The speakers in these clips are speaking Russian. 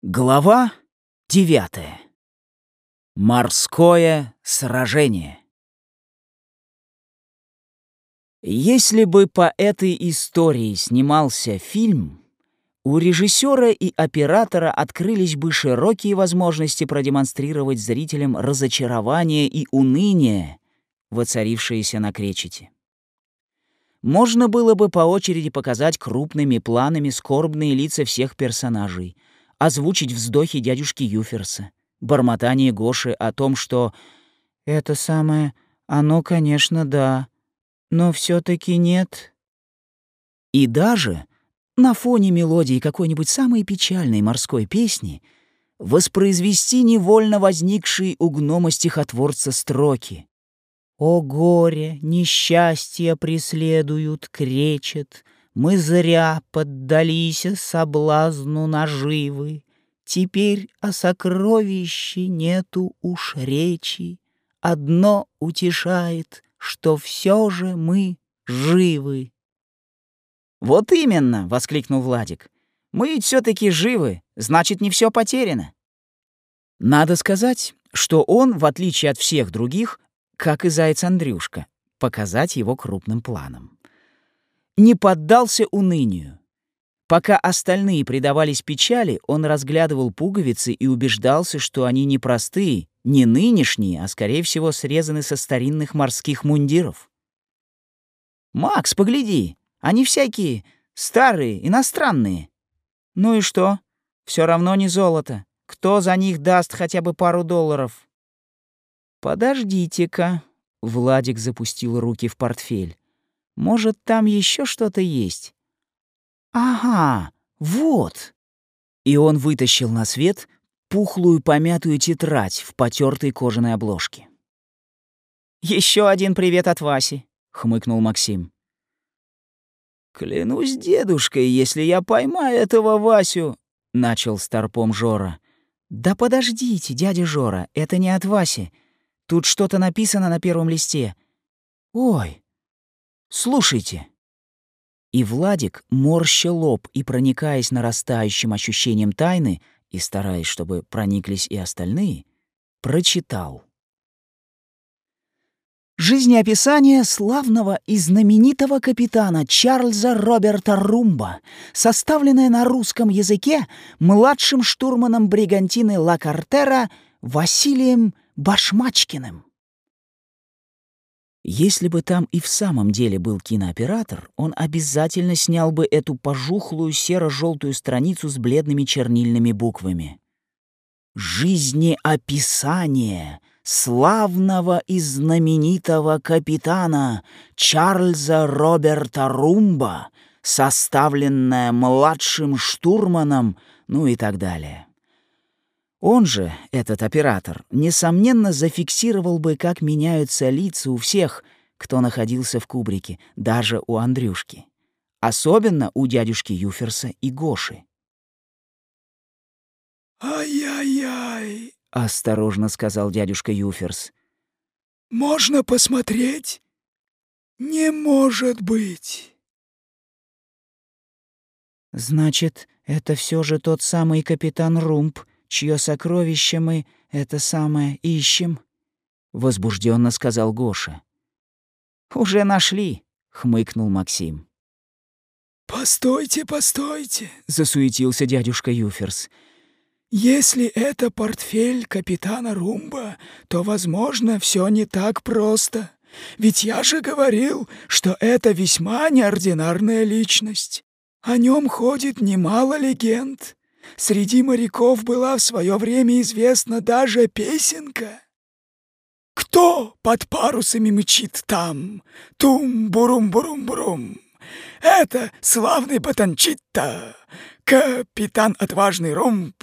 Глава девятая. Морское сражение. Если бы по этой истории снимался фильм, у режиссера и оператора открылись бы широкие возможности продемонстрировать зрителям разочарование и уныние, воцарившееся на кречете. Можно было бы по очереди показать крупными планами скорбные лица всех персонажей — озвучить вздохи дядюшки Юферса, бормотание Гоши о том, что «это самое, оно, конечно, да, но все таки нет». И даже на фоне мелодии какой-нибудь самой печальной морской песни воспроизвести невольно возникшие у гнома-стихотворца строки. «О горе, несчастья преследуют, кречет, мы зря поддались соблазну наживы, Теперь о сокровище нету уж речи, Одно утешает, что все же мы живы. «Вот именно!» — воскликнул Владик. «Мы ведь все таки живы, значит, не все потеряно». Надо сказать, что он, в отличие от всех других, как и заяц Андрюшка, показать его крупным планом не поддался унынию. Пока остальные предавались печали, он разглядывал пуговицы и убеждался, что они не простые, не нынешние, а, скорее всего, срезаны со старинных морских мундиров. «Макс, погляди, они всякие, старые, иностранные». «Ну и что? Все равно не золото. Кто за них даст хотя бы пару долларов?» «Подождите-ка», — Владик запустил руки в портфель. Может, там еще что-то есть? Ага, вот. И он вытащил на свет пухлую помятую тетрадь в потертой кожаной обложке. Еще один привет от Васи, хмыкнул Максим. Клянусь дедушкой, если я поймаю этого Васю, начал старпом Жора. Да подождите, дядя Жора, это не от Васи. Тут что-то написано на первом листе. Ой, Слушайте». И Владик, морща лоб и проникаясь нарастающим ощущением тайны и стараясь, чтобы прониклись и остальные, прочитал. Жизнеописание славного и знаменитого капитана Чарльза Роберта Румба, составленное на русском языке младшим штурманом бригантины Ла Картера Василием Башмачкиным. Если бы там и в самом деле был кинооператор, он обязательно снял бы эту пожухлую серо-желтую страницу с бледными чернильными буквами. «Жизнеописание славного и знаменитого капитана Чарльза Роберта Румба, составленное младшим штурманом, ну и так далее». Он же, этот оператор, несомненно зафиксировал бы, как меняются лица у всех, кто находился в кубрике, даже у Андрюшки. Особенно у дядюшки Юферса и Гоши. «Ай-яй-яй», — осторожно сказал дядюшка Юферс. «Можно посмотреть? Не может быть». «Значит, это все же тот самый капитан Румб, чье сокровище мы, это самое, ищем?» — возбужденно сказал Гоша. «Уже нашли», — хмыкнул Максим. «Постойте, постойте», — засуетился дядюшка Юферс. «Если это портфель капитана Румба, то, возможно, все не так просто. Ведь я же говорил, что это весьма неординарная личность. О нем ходит немало легенд. Среди моряков была в свое время известна даже песенка. Кто под парусами мчит там? Тум-бурум-бурум-бурум. Это славный батанчитта, капитан отважный ромб.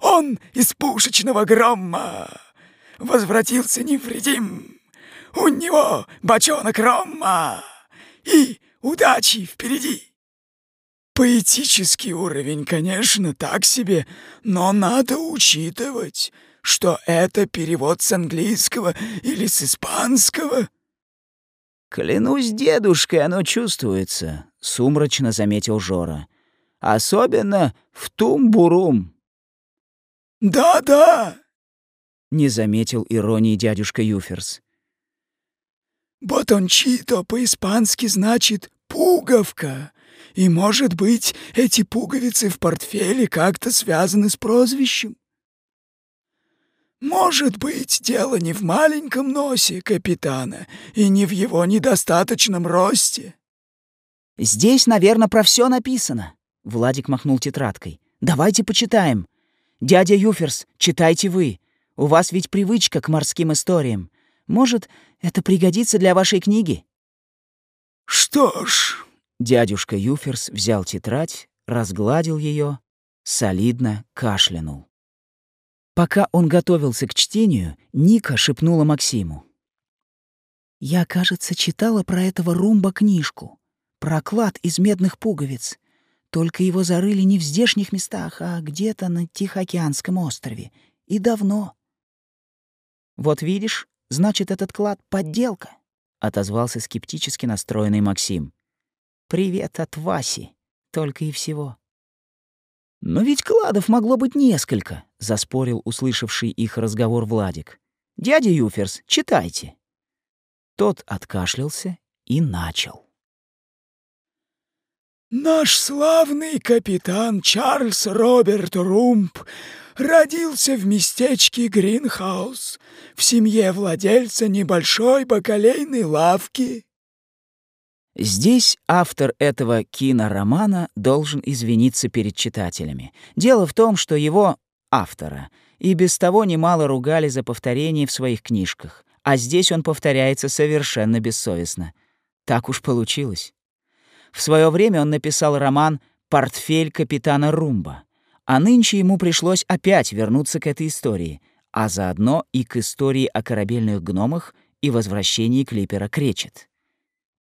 Он из пушечного грома возвратился невредим. У него бочонок рома и удачи впереди. Поэтический уровень, конечно, так себе, но надо учитывать, что это перевод с английского или с испанского. «Клянусь дедушкой, оно чувствуется», — сумрачно заметил Жора. «Особенно в Тумбурум». Да-да, не заметил иронии дядюшка Юферс. Ботончито по-испански значит «пуговка». И, может быть, эти пуговицы в портфеле как-то связаны с прозвищем? Может быть, дело не в маленьком носе капитана и не в его недостаточном росте. Здесь, наверное, про все написано. Владик махнул тетрадкой. Давайте почитаем. Дядя Юферс, читайте вы. У вас ведь привычка к морским историям. Может, это пригодится для вашей книги? Что ж, дядюшка Юферс взял тетрадь, разгладил ее, солидно кашлянул. Пока он готовился к чтению, Ника шепнула Максиму. «Я, кажется, читала про этого румба книжку. Про клад из медных пуговиц. Только его зарыли не в здешних местах, а где-то на Тихоокеанском острове. И давно. «Вот видишь, значит, этот клад — подделка», — отозвался скептически настроенный Максим. «Привет от Васи, только и всего». «Но ведь кладов могло быть несколько», — заспорил услышавший их разговор Владик. «Дядя Юферс, читайте». Тот откашлялся и начал. Наш славный капитан Чарльз Роберт Румп родился в местечке Гринхаус в семье владельца небольшой бакалейной лавки. Здесь автор этого киноромана должен извиниться перед читателями. Дело в том, что его, автора, и без того немало ругали за повторение в своих книжках, а здесь он повторяется совершенно бессовестно. Так уж получилось. В свое время он написал роман «Портфель капитана Румба», а нынче ему пришлось опять вернуться к этой истории, а заодно и к истории о корабельных гномах и возвращении клипера Кречет.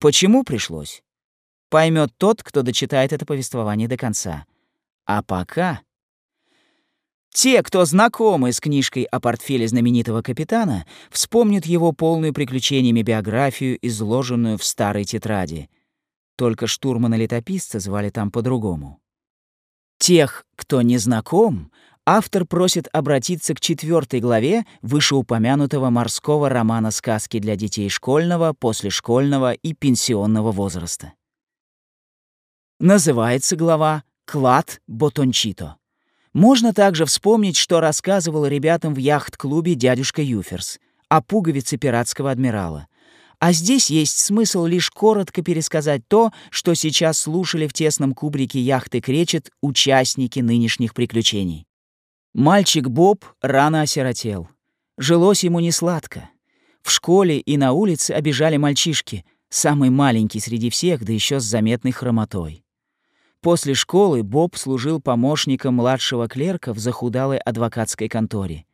Почему пришлось? Поймет тот, кто дочитает это повествование до конца. А пока... Те, кто знакомы с книжкой о портфеле знаменитого капитана, вспомнят его полную приключениями биографию, изложенную в старой тетради — только штурмана-летописца звали там по-другому. Тех, кто не знаком, автор просит обратиться к четвертой главе вышеупомянутого морского романа сказки для детей школьного, послешкольного и пенсионного возраста. Называется глава «Клад Ботончито». Можно также вспомнить, что рассказывал ребятам в яхт-клубе дядюшка Юферс о пуговице пиратского адмирала, а здесь есть смысл лишь коротко пересказать то, что сейчас слушали в тесном кубрике яхты «Кречет» участники нынешних приключений. Мальчик Боб рано осиротел. Жилось ему несладко. В школе и на улице обижали мальчишки, самый маленький среди всех, да еще с заметной хромотой. После школы Боб служил помощником младшего клерка в захудалой адвокатской конторе.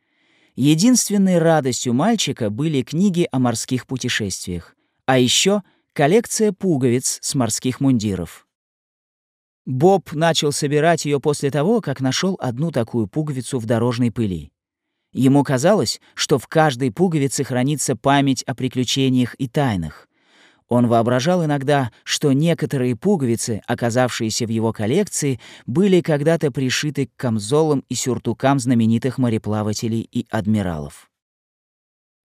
Единственной радостью мальчика были книги о морских путешествиях, а еще коллекция пуговиц с морских мундиров. Боб начал собирать ее после того, как нашел одну такую пуговицу в дорожной пыли. Ему казалось, что в каждой пуговице хранится память о приключениях и тайнах. Он воображал иногда, что некоторые пуговицы, оказавшиеся в его коллекции, были когда-то пришиты к камзолам и сюртукам знаменитых мореплавателей и адмиралов.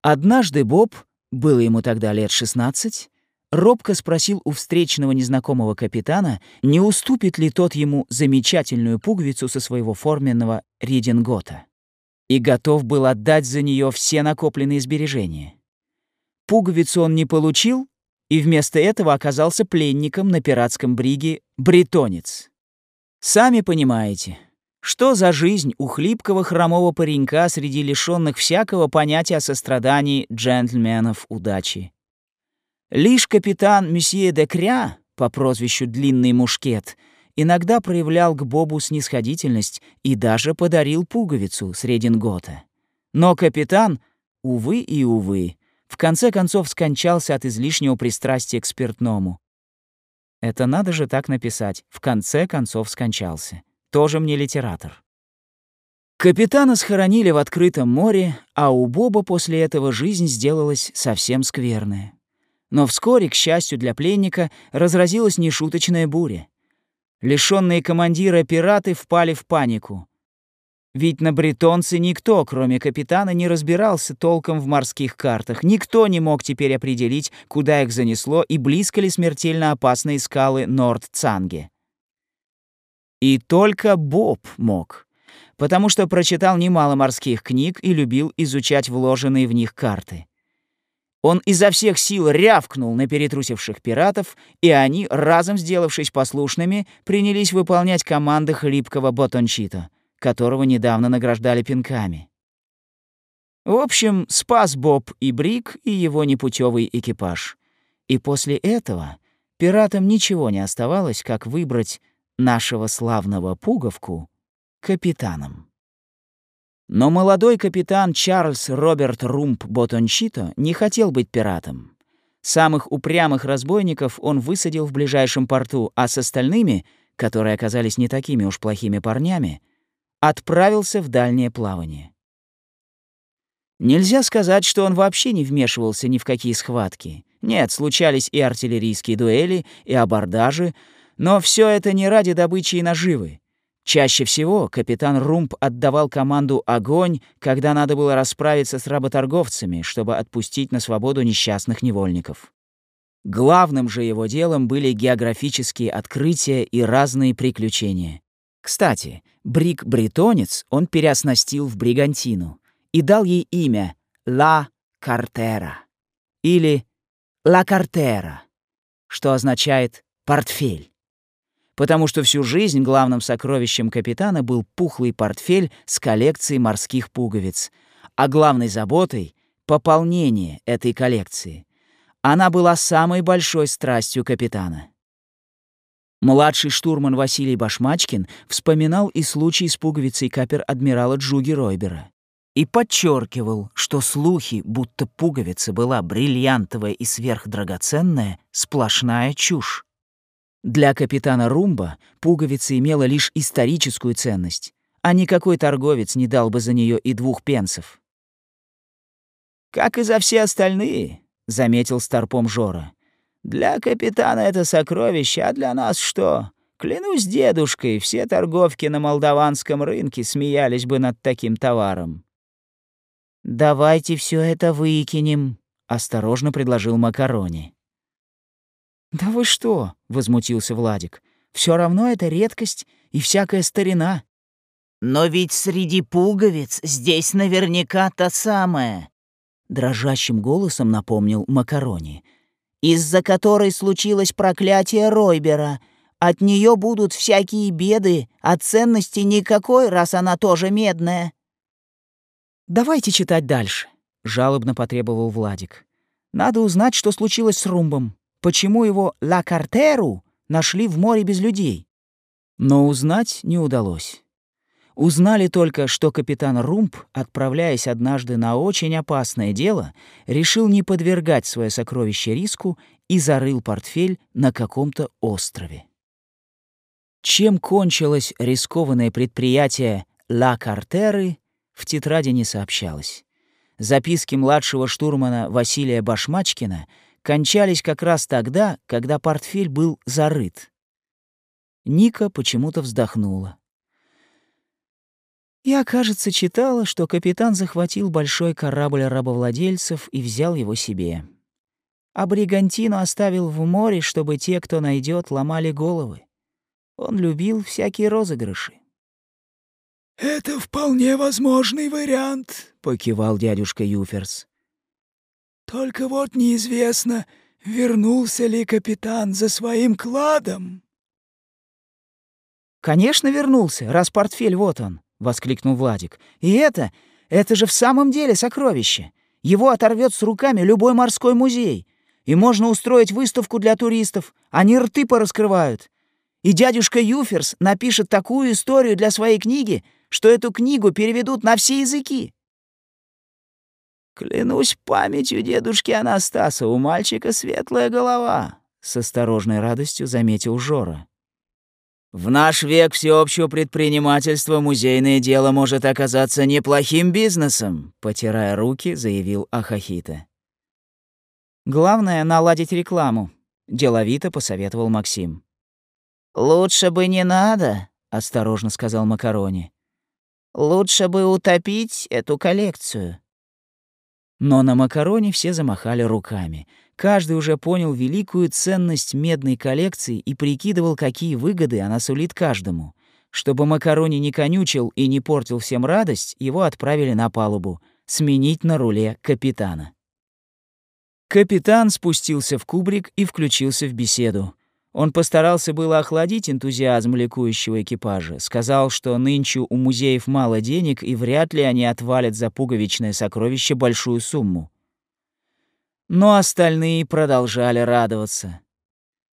Однажды Боб, было ему тогда лет 16, робко спросил у встречного незнакомого капитана, не уступит ли тот ему замечательную пуговицу со своего форменного редингота. И готов был отдать за нее все накопленные сбережения. Пуговицу он не получил, и вместо этого оказался пленником на пиратском бриге «Бретонец». Сами понимаете, что за жизнь у хлипкого хромого паренька среди лишенных всякого понятия о сострадании джентльменов удачи. Лишь капитан месье де Кря, по прозвищу Длинный Мушкет, иногда проявлял к Бобу снисходительность и даже подарил пуговицу с редингота. Но капитан, увы и увы, в конце концов скончался от излишнего пристрастия к спиртному. Это надо же так написать. В конце концов скончался. Тоже мне литератор. Капитана схоронили в открытом море, а у Боба после этого жизнь сделалась совсем скверная. Но вскоре, к счастью для пленника, разразилась нешуточная буря. Лишенные командира пираты впали в панику. Ведь на бретонце никто, кроме капитана, не разбирался толком в морских картах. Никто не мог теперь определить, куда их занесло и близко ли смертельно опасные скалы Норд-Цанге. И только Боб мог, потому что прочитал немало морских книг и любил изучать вложенные в них карты. Он изо всех сил рявкнул на перетрусивших пиратов, и они, разом сделавшись послушными, принялись выполнять команды хлипкого Ботончито — которого недавно награждали пинками. В общем, спас Боб и Брик и его непутевый экипаж. И после этого пиратам ничего не оставалось, как выбрать нашего славного пуговку капитаном. Но молодой капитан Чарльз Роберт Румп Ботончито не хотел быть пиратом. Самых упрямых разбойников он высадил в ближайшем порту, а с остальными, которые оказались не такими уж плохими парнями, отправился в дальнее плавание. Нельзя сказать, что он вообще не вмешивался ни в какие схватки. Нет, случались и артиллерийские дуэли, и абордажи, но все это не ради добычи и наживы. Чаще всего капитан Румп отдавал команду «Огонь», когда надо было расправиться с работорговцами, чтобы отпустить на свободу несчастных невольников. Главным же его делом были географические открытия и разные приключения. Кстати, брик-бретонец он переоснастил в бригантину и дал ей имя «Ла Картера» или «Ла Картера», что означает «портфель». Потому что всю жизнь главным сокровищем капитана был пухлый портфель с коллекцией морских пуговиц, а главной заботой — пополнение этой коллекции. Она была самой большой страстью капитана — Младший штурман Василий Башмачкин вспоминал и случай с пуговицей капер-адмирала Джуги Ройбера и подчеркивал, что слухи, будто пуговица была бриллиантовая и сверхдрагоценная, сплошная чушь. Для капитана Румба пуговица имела лишь историческую ценность, а никакой торговец не дал бы за нее и двух пенсов. «Как и за все остальные», — заметил старпом Жора, для капитана это сокровище, а для нас что? Клянусь дедушкой, все торговки на молдаванском рынке смеялись бы над таким товаром. «Давайте все это выкинем», — осторожно предложил Макарони. «Да вы что?» — возмутился Владик. Все равно это редкость и всякая старина». «Но ведь среди пуговиц здесь наверняка та самая», — дрожащим голосом напомнил Макарони из-за которой случилось проклятие Ройбера. От нее будут всякие беды, а ценности никакой, раз она тоже медная. «Давайте читать дальше», — жалобно потребовал Владик. «Надо узнать, что случилось с Румбом. Почему его «Ла Картеру» нашли в море без людей?» Но узнать не удалось. Узнали только, что капитан Румп, отправляясь однажды на очень опасное дело, решил не подвергать свое сокровище риску и зарыл портфель на каком-то острове. Чем кончилось рискованное предприятие «Ла Картеры» в тетради не сообщалось. Записки младшего штурмана Василия Башмачкина кончались как раз тогда, когда портфель был зарыт. Ника почему-то вздохнула. Я, кажется, читала, что капитан захватил большой корабль рабовладельцев и взял его себе. А Бригантину оставил в море, чтобы те, кто найдет, ломали головы. Он любил всякие розыгрыши. «Это вполне возможный вариант», — покивал дядюшка Юферс. «Только вот неизвестно, вернулся ли капитан за своим кладом». «Конечно вернулся, раз портфель вот он», воскликнул Владик. «И это, это же в самом деле сокровище. Его оторвет с руками любой морской музей. И можно устроить выставку для туристов. Они рты пораскрывают. И дядюшка Юферс напишет такую историю для своей книги, что эту книгу переведут на все языки». «Клянусь памятью дедушки Анастаса, у мальчика светлая голова», — с осторожной радостью заметил Жора. В наш век всеобщего предпринимательства музейное дело может оказаться неплохим бизнесом, потирая руки, заявил Ахахита. Главное наладить рекламу, деловито посоветовал Максим. Лучше бы не надо, осторожно сказал Макарони. Лучше бы утопить эту коллекцию. Но на макароне все замахали руками. Каждый уже понял великую ценность медной коллекции и прикидывал, какие выгоды она сулит каждому. Чтобы макарони не конючил и не портил всем радость, его отправили на палубу, сменить на руле капитана. Капитан спустился в кубрик и включился в беседу. Он постарался было охладить энтузиазм ликующего экипажа, сказал, что нынче у музеев мало денег и вряд ли они отвалят за пуговичное сокровище большую сумму. Но остальные продолжали радоваться.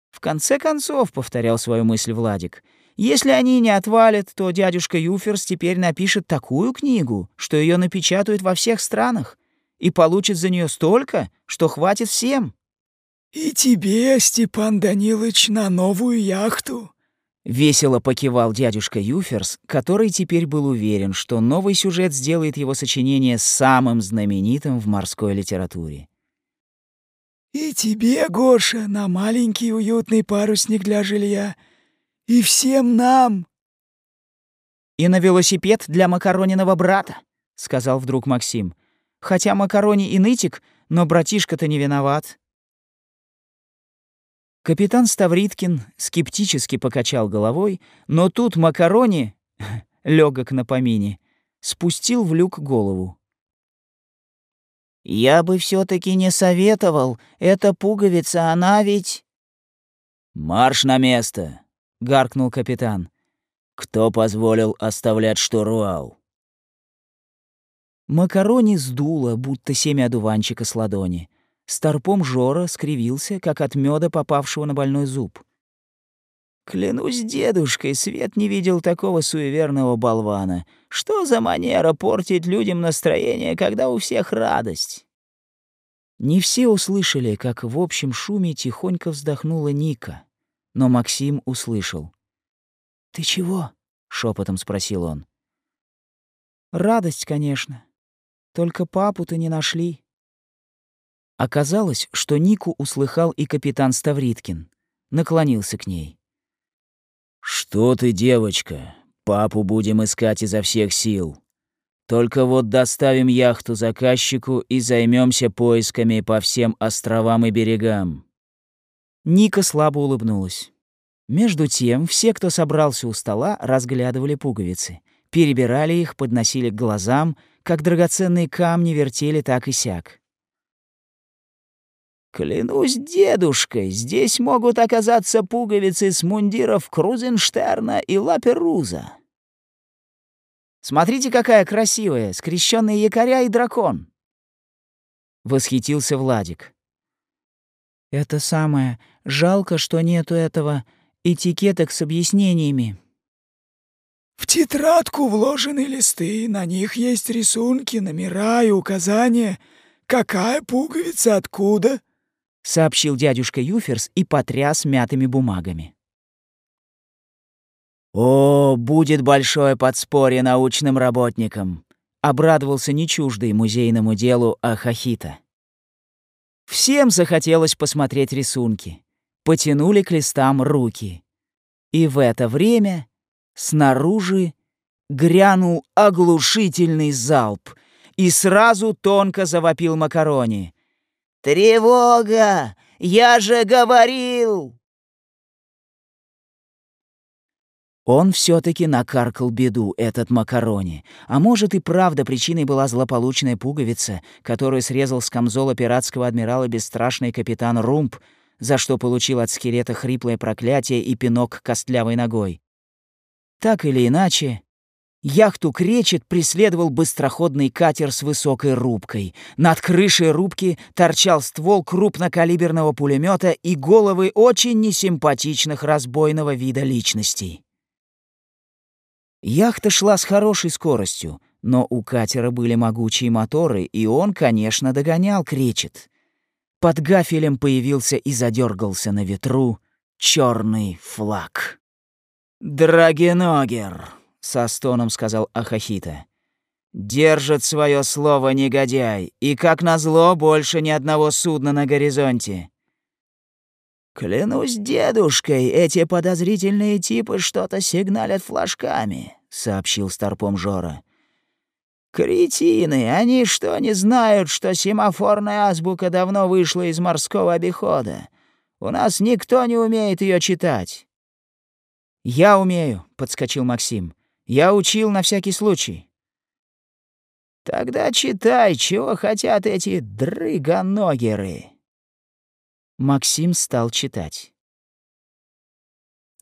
В конце концов, повторял свою мысль Владик, если они не отвалят, то дядюшка Юферс теперь напишет такую книгу, что ее напечатают во всех странах, и получит за нее столько, что хватит всем. «И тебе, Степан Данилович, на новую яхту!» Весело покивал дядюшка Юферс, который теперь был уверен, что новый сюжет сделает его сочинение самым знаменитым в морской литературе. «И тебе, Гоша, на маленький уютный парусник для жилья. И всем нам!» «И на велосипед для макарониного брата», — сказал вдруг Максим. «Хотя макарони и нытик, но братишка-то не виноват». Капитан Ставриткин скептически покачал головой, но тут Макарони, легок на помине, спустил в люк голову. «Я бы все таки не советовал. Эта пуговица, она ведь...» «Марш на место!» — гаркнул капитан. «Кто позволил оставлять штурвал?» Макарони сдуло, будто семя одуванчика с ладони. Старпом Жора скривился, как от меда, попавшего на больной зуб. «Клянусь дедушкой, Свет не видел такого суеверного болвана. Что за манера портить людям настроение, когда у всех радость?» Не все услышали, как в общем шуме тихонько вздохнула Ника. Но Максим услышал. «Ты чего?» — шепотом спросил он. «Радость, конечно. Только папу-то не нашли». Оказалось, что Нику услыхал и капитан Ставриткин. Наклонился к ней. «Что ты, девочка? Папу будем искать изо всех сил. Только вот доставим яхту заказчику и займемся поисками по всем островам и берегам». Ника слабо улыбнулась. Между тем, все, кто собрался у стола, разглядывали пуговицы. Перебирали их, подносили к глазам, как драгоценные камни вертели так и сяк. Клянусь дедушкой, здесь могут оказаться пуговицы с мундиров Крузенштерна и Лаперуза. Смотрите, какая красивая, скрещенные якоря и дракон. Восхитился Владик. Это самое. Жалко, что нету этого этикеток с объяснениями. В тетрадку вложены листы, на них есть рисунки, номера и указания, какая пуговица откуда —— сообщил дядюшка Юферс и потряс мятыми бумагами. «О, будет большое подспорье научным работникам!» — обрадовался нечуждый музейному делу Ахахита. Всем захотелось посмотреть рисунки. Потянули к листам руки. И в это время снаружи грянул оглушительный залп, и сразу тонко завопил Макарони. «Тревога! Я же говорил!» Он все таки накаркал беду, этот макарони. А может и правда причиной была злополучная пуговица, которую срезал с камзола пиратского адмирала бесстрашный капитан Румп, за что получил от скелета хриплое проклятие и пинок костлявой ногой. Так или иначе, Яхту «Кречет» преследовал быстроходный катер с высокой рубкой. Над крышей рубки торчал ствол крупнокалиберного пулемета и головы очень несимпатичных разбойного вида личностей. Яхта шла с хорошей скоростью, но у катера были могучие моторы, и он, конечно, догонял «Кречет». Под гафелем появился и задергался на ветру черный флаг. «Драгеногер!» Со стоном сказал Ахахита. Держит свое слово негодяй, и как назло больше ни одного судна на горизонте. Клянусь дедушкой, эти подозрительные типы что-то сигналят флажками, сообщил старпом Жора. «Кретины! Они что, не знают, что семафорная азбука давно вышла из морского обихода? У нас никто не умеет ее читать». «Я умею», — подскочил Максим. «Я учил на всякий случай». «Тогда читай, чего хотят эти дрыгоногеры». Максим стал читать.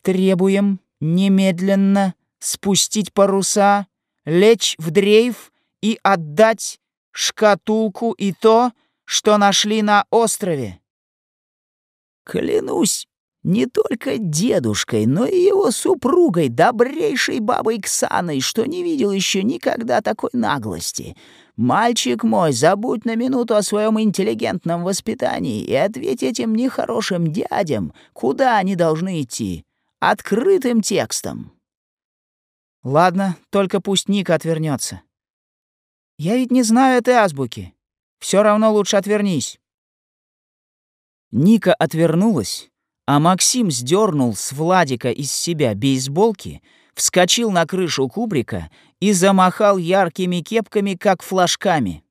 «Требуем немедленно спустить паруса, лечь в дрейф и отдать шкатулку и то, что нашли на острове». «Клянусь не только дедушкой, но и его супругой, добрейшей бабой Ксаной, что не видел еще никогда такой наглости. Мальчик мой, забудь на минуту о своем интеллигентном воспитании и ответь этим нехорошим дядям, куда они должны идти. Открытым текстом. Ладно, только пусть Ника отвернется. Я ведь не знаю этой азбуки. Все равно лучше отвернись. Ника отвернулась, а Максим сдернул с Владика из себя бейсболки, вскочил на крышу кубрика и замахал яркими кепками, как флажками.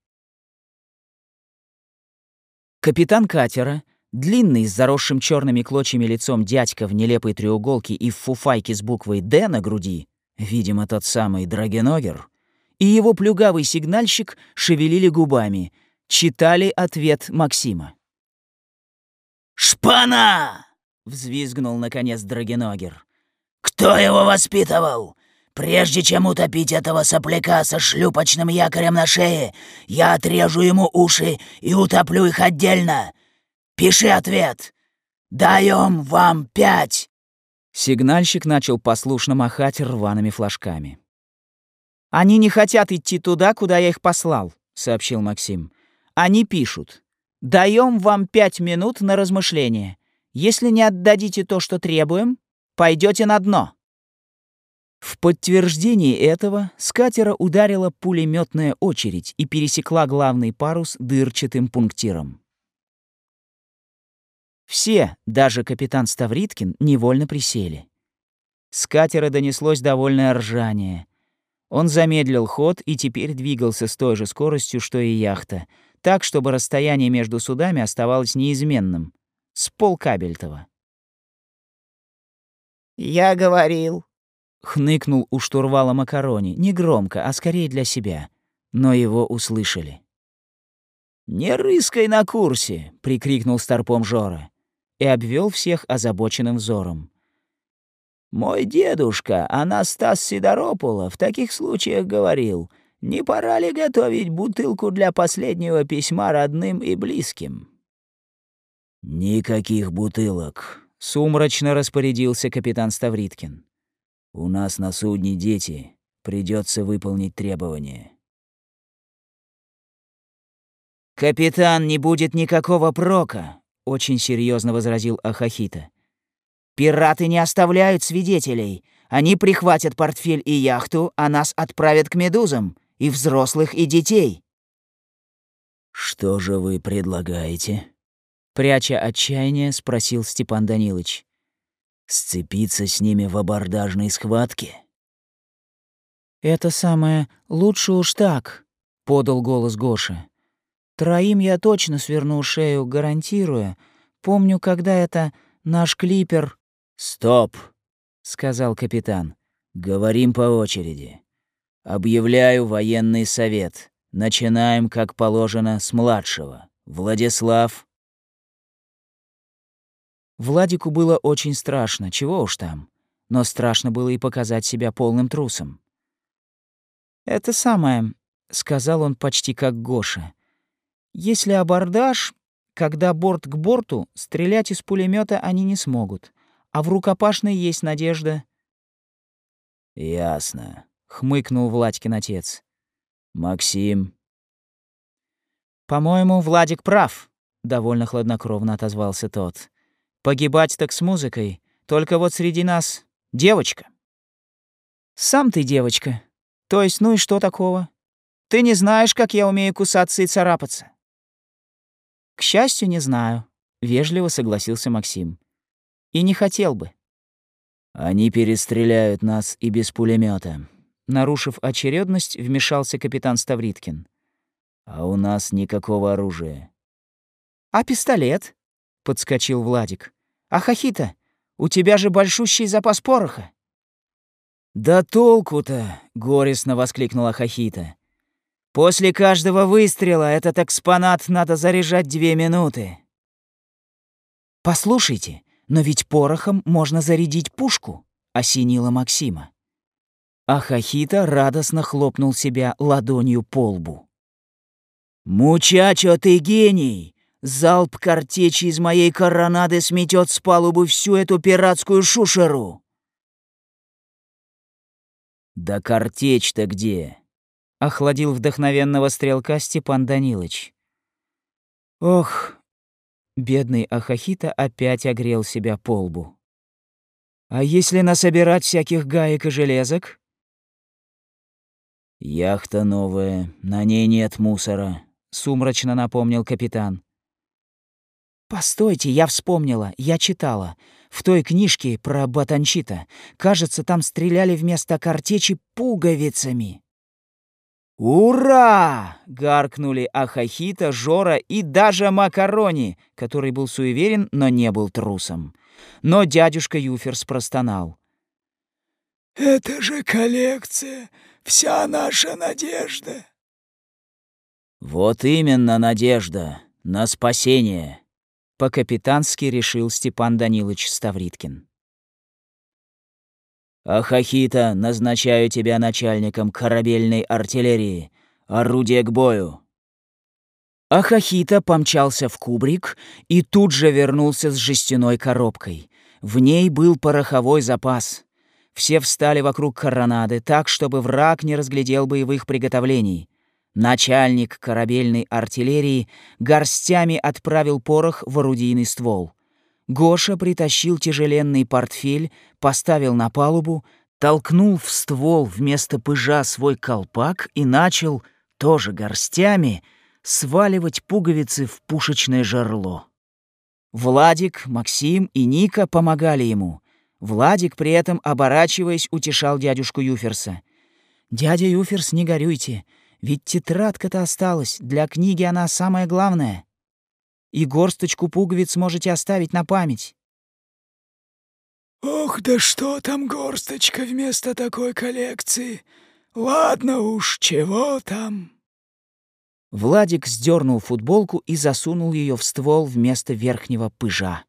Капитан катера, длинный с заросшим черными клочьями лицом дядька в нелепой треуголке и в фуфайке с буквой «Д» на груди, видимо, тот самый Драгеногер, и его плюгавый сигнальщик шевелили губами, читали ответ Максима. «Шпана!» — взвизгнул, наконец, Драгеногер. «Кто его воспитывал? Прежде чем утопить этого сопляка со шлюпочным якорем на шее, я отрежу ему уши и утоплю их отдельно. Пиши ответ. Даем вам пять!» Сигнальщик начал послушно махать рваными флажками. «Они не хотят идти туда, куда я их послал», — сообщил Максим. «Они пишут. Даем вам пять минут на размышление. Если не отдадите то, что требуем, пойдете на дно». В подтверждении этого с катера ударила пулеметная очередь и пересекла главный парус дырчатым пунктиром. Все, даже капитан Ставриткин, невольно присели. С катера донеслось довольное ржание. Он замедлил ход и теперь двигался с той же скоростью, что и яхта — так, чтобы расстояние между судами оставалось неизменным, с полкабельтова. «Я говорил», — хныкнул у штурвала Макарони, не громко, а скорее для себя, но его услышали. «Не рыскай на курсе!» — прикрикнул старпом Жора и обвел всех озабоченным взором. «Мой дедушка, Анастас Сидоропула, в таких случаях говорил, не пора ли готовить бутылку для последнего письма родным и близким?» «Никаких бутылок», — сумрачно распорядился капитан Ставриткин. «У нас на судне дети. Придется выполнить требования». «Капитан, не будет никакого прока», — очень серьезно возразил Ахахита. «Пираты не оставляют свидетелей. Они прихватят портфель и яхту, а нас отправят к медузам и взрослых, и детей. «Что же вы предлагаете?» Пряча отчаяние, спросил Степан Данилович. «Сцепиться с ними в абордажной схватке?» «Это самое лучше уж так», — подал голос Гоша. «Троим я точно сверну шею, гарантируя. Помню, когда это наш клипер...» «Стоп!» — сказал капитан. «Говорим по очереди. Объявляю военный совет. Начинаем, как положено, с младшего. Владислав. Владику было очень страшно, чего уж там. Но страшно было и показать себя полным трусом. «Это самое», — сказал он почти как Гоша. «Если абордаж, когда борт к борту, стрелять из пулемета они не смогут, а в рукопашной есть надежда». «Ясно», хмыкнул Владькин отец. Максим. По-моему, Владик прав, довольно хладнокровно отозвался тот. Погибать так с музыкой, только вот среди нас девочка. Сам ты девочка. То есть, ну и что такого? Ты не знаешь, как я умею кусаться и царапаться. К счастью, не знаю, вежливо согласился Максим. И не хотел бы. Они перестреляют нас и без пулемета, Нарушив очередность, вмешался капитан Ставриткин. «А у нас никакого оружия». «А пистолет?» — подскочил Владик. «А хахита? У тебя же большущий запас пороха». «Да толку-то!» — горестно воскликнула Хахита. «После каждого выстрела этот экспонат надо заряжать две минуты». «Послушайте, но ведь порохом можно зарядить пушку», — осенила Максима. А Хахита радостно хлопнул себя ладонью по лбу. «Мучачо, ты гений! Залп картечи из моей коронады сметет с палубы всю эту пиратскую шушеру!» «Да картечь-то где?» — охладил вдохновенного стрелка Степан Данилович. «Ох, Бедный Ахахита опять огрел себя по лбу. «А если насобирать всяких гаек и железок?» «Яхта новая, на ней нет мусора», — сумрачно напомнил капитан. «Постойте, я вспомнила, я читала. В той книжке про Батанчита, кажется, там стреляли вместо картечи пуговицами». «Ура!» — гаркнули Ахахита, Жора и даже Макарони, который был суеверен, но не был трусом. Но дядюшка Юферс простонал. «Это же коллекция, вся наша надежда». «Вот именно надежда на спасение», — по-капитански решил Степан Данилович Ставриткин. «Ахахита, назначаю тебя начальником корабельной артиллерии. Орудие к бою!» Ахахита помчался в кубрик и тут же вернулся с жестяной коробкой. В ней был пороховой запас. Все встали вокруг коронады так, чтобы враг не разглядел боевых приготовлений. Начальник корабельной артиллерии горстями отправил порох в орудийный ствол. Гоша притащил тяжеленный портфель, поставил на палубу, толкнул в ствол вместо пыжа свой колпак и начал, тоже горстями, сваливать пуговицы в пушечное жерло. Владик, Максим и Ника помогали ему. Владик при этом, оборачиваясь, утешал дядюшку Юферса. «Дядя Юферс, не горюйте, ведь тетрадка-то осталась, для книги она самое главное». И горсточку пуговиц можете оставить на память. Ох, да что там горсточка вместо такой коллекции? Ладно уж, чего там? Владик сдернул футболку и засунул ее в ствол вместо верхнего пыжа.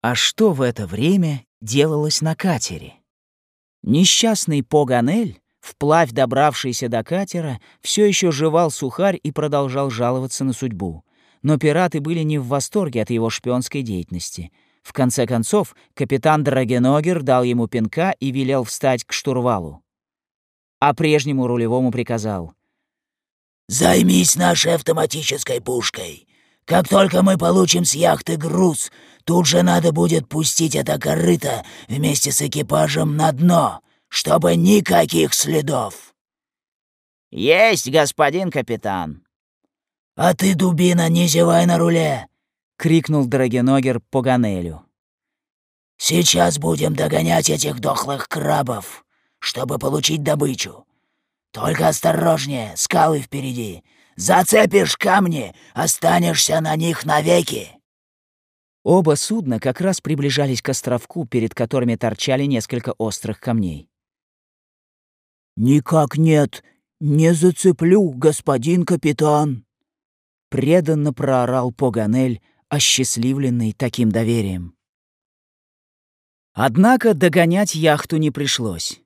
А что в это время делалось на катере? Несчастный Поганель, вплавь добравшийся до катера, все еще жевал сухарь и продолжал жаловаться на судьбу но пираты были не в восторге от его шпионской деятельности. В конце концов, капитан Драгеногер дал ему пинка и велел встать к штурвалу. А прежнему рулевому приказал. «Займись нашей автоматической пушкой. Как только мы получим с яхты груз, тут же надо будет пустить это корыто вместе с экипажем на дно, чтобы никаких следов». «Есть, господин капитан», «А ты, дубина, не зевай на руле!» — крикнул Драгеногер Поганелю. «Сейчас будем догонять этих дохлых крабов, чтобы получить добычу. Только осторожнее, скалы впереди. Зацепишь камни, останешься на них навеки!» Оба судна как раз приближались к островку, перед которыми торчали несколько острых камней. «Никак нет, не зацеплю, господин капитан!» преданно проорал Поганель, осчастливленный таким доверием. Однако догонять яхту не пришлось.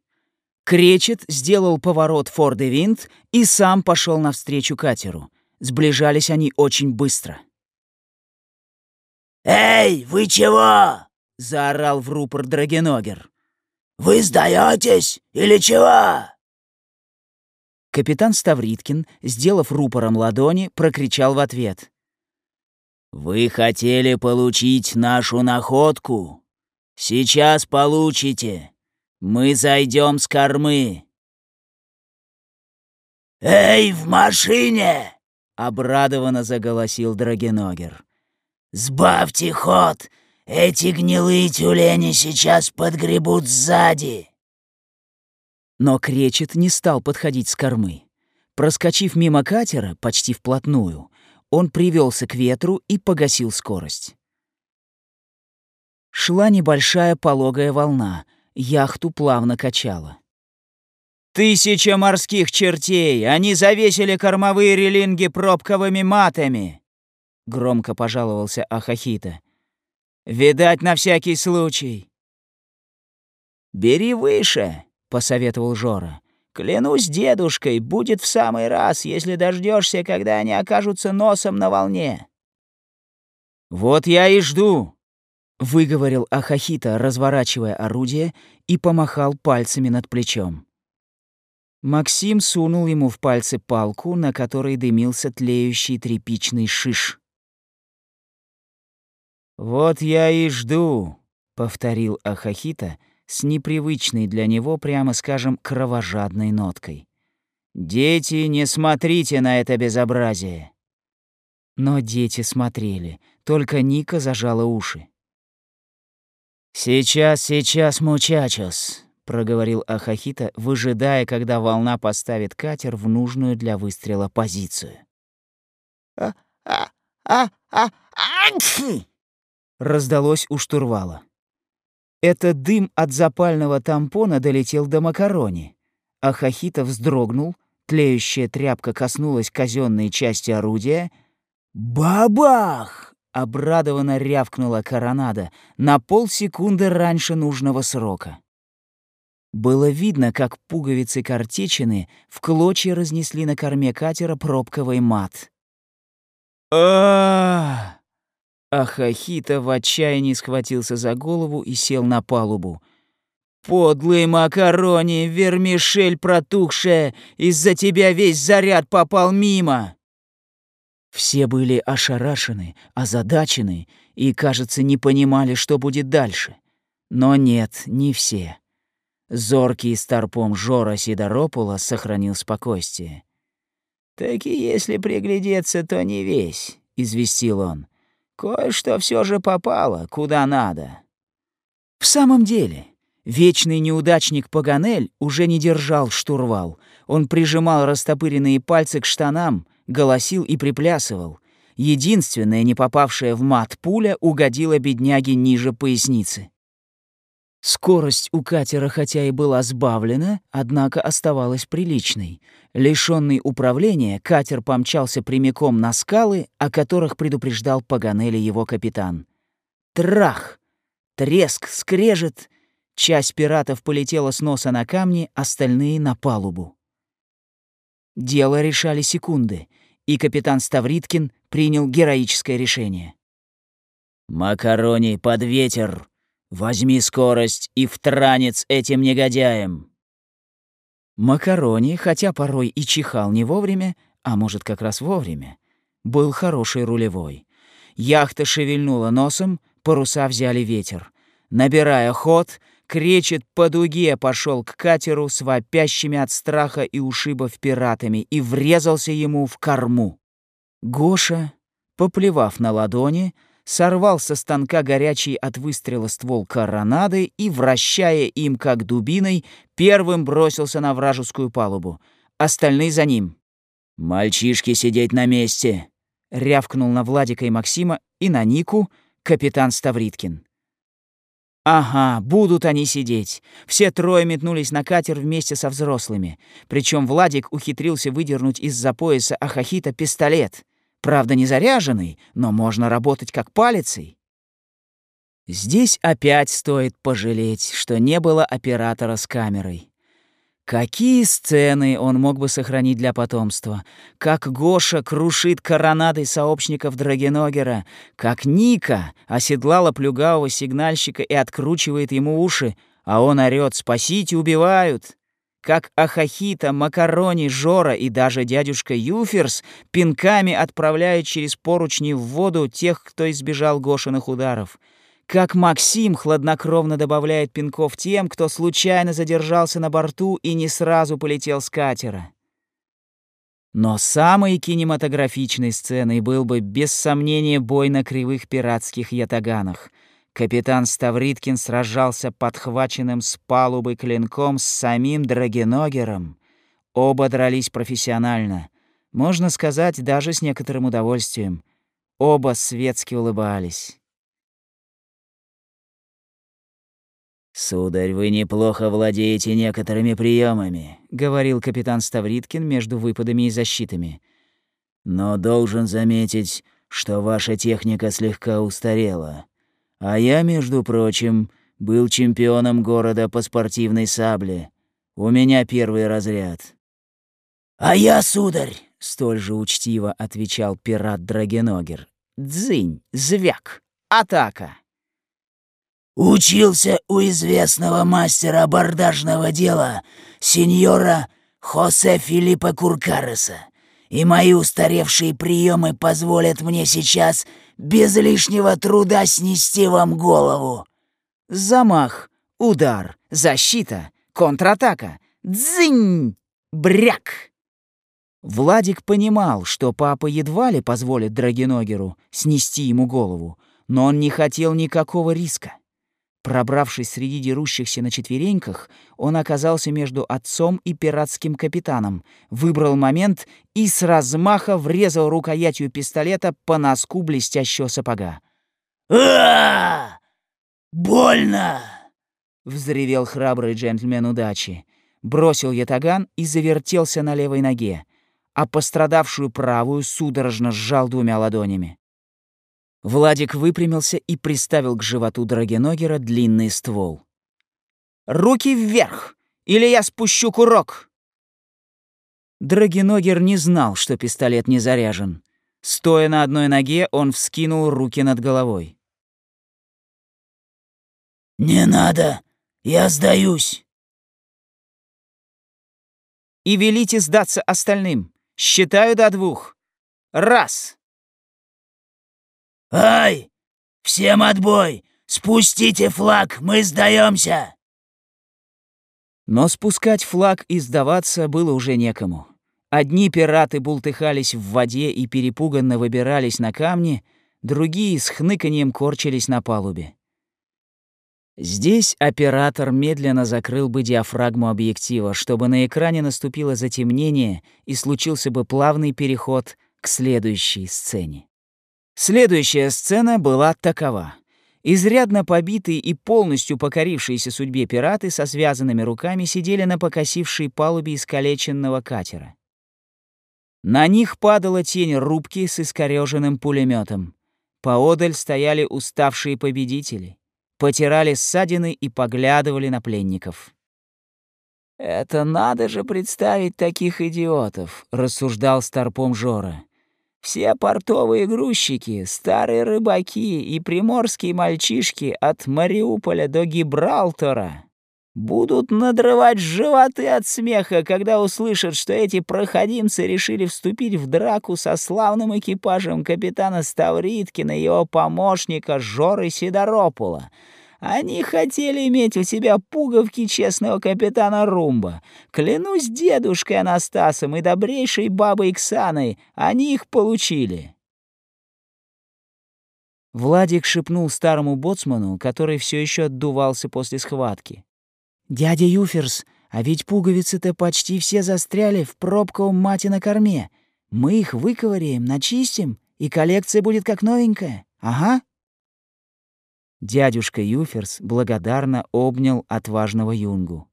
Кречет сделал поворот Форды Винт и сам пошел навстречу катеру. Сближались они очень быстро. «Эй, вы чего?» — заорал в рупор Драгеногер. «Вы сдаетесь или чего?» Капитан Ставриткин, сделав рупором ладони, прокричал в ответ. «Вы хотели получить нашу находку? Сейчас получите. Мы зайдем с кормы». «Эй, в машине!» — обрадованно заголосил Драгеногер. «Сбавьте ход! Эти гнилые тюлени сейчас подгребут сзади!» Но кречет не стал подходить с кормы. Проскочив мимо катера почти вплотную, он привелся к ветру и погасил скорость. Шла небольшая пологая волна, яхту плавно качала. «Тысяча морских чертей! Они завесили кормовые релинги пробковыми матами!» Громко пожаловался Ахахита. «Видать, на всякий случай!» «Бери выше!» — посоветовал Жора. «Клянусь дедушкой, будет в самый раз, если дождешься, когда они окажутся носом на волне». «Вот я и жду», — выговорил Ахахита, разворачивая орудие, и помахал пальцами над плечом. Максим сунул ему в пальцы палку, на которой дымился тлеющий тряпичный шиш. «Вот я и жду», — повторил Ахахита с непривычной для него, прямо скажем, кровожадной ноткой. «Дети, не смотрите на это безобразие!» Но дети смотрели, только Ника зажала уши. «Сейчас, сейчас, мучачос», — проговорил Ахахита, выжидая, когда волна поставит катер в нужную для выстрела позицию. «А, а, а, а, а, раздалось у штурвала. Это дым от запального тампона долетел до макарони. Ахахита вздрогнул, тлеющая тряпка коснулась казенной части орудия. «Бабах!» Обрадованно рявкнула коронада на полсекунды раньше нужного срока. Было видно, как пуговицы картечины в клочья разнесли на корме катера пробковый мат. а Ахахита в отчаянии схватился за голову и сел на палубу. «Подлый макарони, вермишель протухшая, из-за тебя весь заряд попал мимо!» Все были ошарашены, озадачены и, кажется, не понимали, что будет дальше. Но нет, не все. Зоркий старпом Жора Сидоропула сохранил спокойствие. «Так и если приглядеться, то не весь», — известил он. «Кое-что все же попало, куда надо». В самом деле, вечный неудачник Паганель уже не держал штурвал. Он прижимал растопыренные пальцы к штанам — голосил и приплясывал. Единственная не попавшая в мат пуля угодила бедняге ниже поясницы. Скорость у катера хотя и была сбавлена, однако оставалась приличной. Лишенный управления, катер помчался прямиком на скалы, о которых предупреждал Паганелли его капитан. Трах! Треск, скрежет. Часть пиратов полетела с носа на камни, остальные — на палубу. Дело решали секунды, и капитан Ставриткин принял героическое решение. «Макарони под ветер! Возьми скорость и в транец этим негодяем!» Макарони, хотя порой и чихал не вовремя, а может как раз вовремя, был хороший рулевой. Яхта шевельнула носом, паруса взяли ветер. Набирая ход, Кречет по дуге пошел к катеру с вопящими от страха и ушибов пиратами и врезался ему в корму. Гоша, поплевав на ладони, сорвал со станка горячий от выстрела ствол коронады и, вращая им как дубиной, первым бросился на вражескую палубу. Остальные за ним. «Мальчишки сидеть на месте!» — рявкнул на Владика и Максима и на Нику капитан Ставриткин. Ага, будут они сидеть. Все трое метнулись на катер вместе со взрослыми. Причем Владик ухитрился выдернуть из-за пояса Ахахита пистолет. Правда, не заряженный, но можно работать как палицей. Здесь опять стоит пожалеть, что не было оператора с камерой. Какие сцены он мог бы сохранить для потомства? Как Гоша крушит коронадой сообщников Драгеногера, как Ника оседлала плюгавого сигнальщика и откручивает ему уши, а он орёт «Спасите, убивают!» Как Ахахита, Макарони, Жора и даже дядюшка Юферс пинками отправляют через поручни в воду тех, кто избежал Гошиных ударов — как Максим хладнокровно добавляет пинков тем, кто случайно задержался на борту и не сразу полетел с катера. Но самой кинематографичной сценой был бы, без сомнения, бой на кривых пиратских ятаганах. Капитан Ставриткин сражался подхваченным с палубы клинком с самим Драгеногером. Оба дрались профессионально. Можно сказать, даже с некоторым удовольствием. Оба светски улыбались. «Сударь, вы неплохо владеете некоторыми приемами, говорил капитан Ставриткин между выпадами и защитами. «Но должен заметить, что ваша техника слегка устарела. А я, между прочим, был чемпионом города по спортивной сабле. У меня первый разряд». «А я, сударь!» — столь же учтиво отвечал пират Драгеногер. «Дзынь! Звяк! Атака!» Учился у известного мастера абордажного дела, сеньора Хосе Филиппа Куркареса, и мои устаревшие приемы позволят мне сейчас без лишнего труда снести вам голову. Замах, удар, защита, контратака, дзынь, бряк. Владик понимал, что папа едва ли позволит Драгеногеру снести ему голову, но он не хотел никакого риска. Пробравшись среди дерущихся на четвереньках, он оказался между отцом и пиратским капитаном, выбрал момент и с размаха врезал рукоятью пистолета по носку блестящего сапога. а Больно!» — взревел храбрый джентльмен удачи. Бросил ятаган и завертелся на левой ноге, а пострадавшую правую судорожно сжал двумя ладонями. Владик выпрямился и приставил к животу Драгеногера длинный ствол. «Руки вверх, или я спущу курок!» Драгеногер не знал, что пистолет не заряжен. Стоя на одной ноге, он вскинул руки над головой. «Не надо! Я сдаюсь!» «И велите сдаться остальным. Считаю до двух. Раз!» «Ай! Всем отбой! Спустите флаг, мы сдаемся!» Но спускать флаг и сдаваться было уже некому. Одни пираты бултыхались в воде и перепуганно выбирались на камни, другие с хныканьем корчились на палубе. Здесь оператор медленно закрыл бы диафрагму объектива, чтобы на экране наступило затемнение и случился бы плавный переход к следующей сцене. Следующая сцена была такова. Изрядно побитые и полностью покорившиеся судьбе пираты со связанными руками сидели на покосившей палубе искалеченного катера. На них падала тень рубки с искорёженным пулеметом. Поодаль стояли уставшие победители, потирали ссадины и поглядывали на пленников. «Это надо же представить таких идиотов», — рассуждал старпом Жора. Все портовые грузчики, старые рыбаки и приморские мальчишки от Мариуполя до Гибралтара будут надрывать животы от смеха, когда услышат, что эти проходимцы решили вступить в драку со славным экипажем капитана Ставриткина и его помощника Жоры Сидоропула — они хотели иметь у себя пуговки честного капитана Румба. Клянусь дедушкой Анастасом и добрейшей бабой Ксаной, они их получили. Владик шепнул старому боцману, который все еще отдувался после схватки. «Дядя Юферс, а ведь пуговицы-то почти все застряли в пробковом мате на корме. Мы их выковыряем, начистим, и коллекция будет как новенькая. Ага». Дядюшка Юферс благодарно обнял отважного юнгу.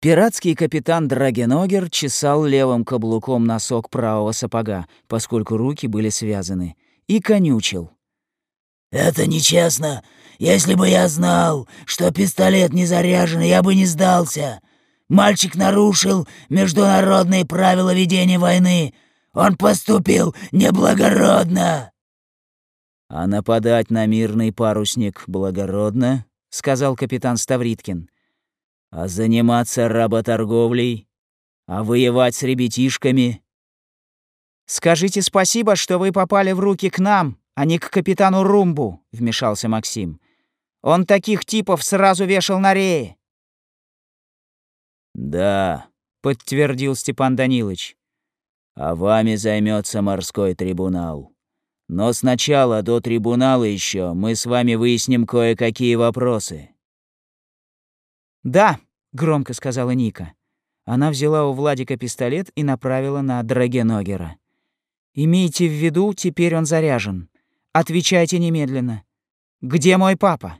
Пиратский капитан Драгеногер чесал левым каблуком носок правого сапога, поскольку руки были связаны, и конючил. «Это нечестно. Если бы я знал, что пистолет не заряжен, я бы не сдался. Мальчик нарушил международные правила ведения войны. Он поступил неблагородно». «А нападать на мирный парусник благородно», — сказал капитан Ставриткин. «А заниматься работорговлей? А воевать с ребятишками?» «Скажите спасибо, что вы попали в руки к нам, а не к капитану Румбу», — вмешался Максим. «Он таких типов сразу вешал на рее». «Да», — подтвердил Степан Данилович. «А вами займется морской трибунал». Но сначала до трибунала еще мы с вами выясним кое-какие вопросы». «Да», — громко сказала Ника. Она взяла у Владика пистолет и направила на Драгеногера. «Имейте в виду, теперь он заряжен. Отвечайте немедленно. Где мой папа?»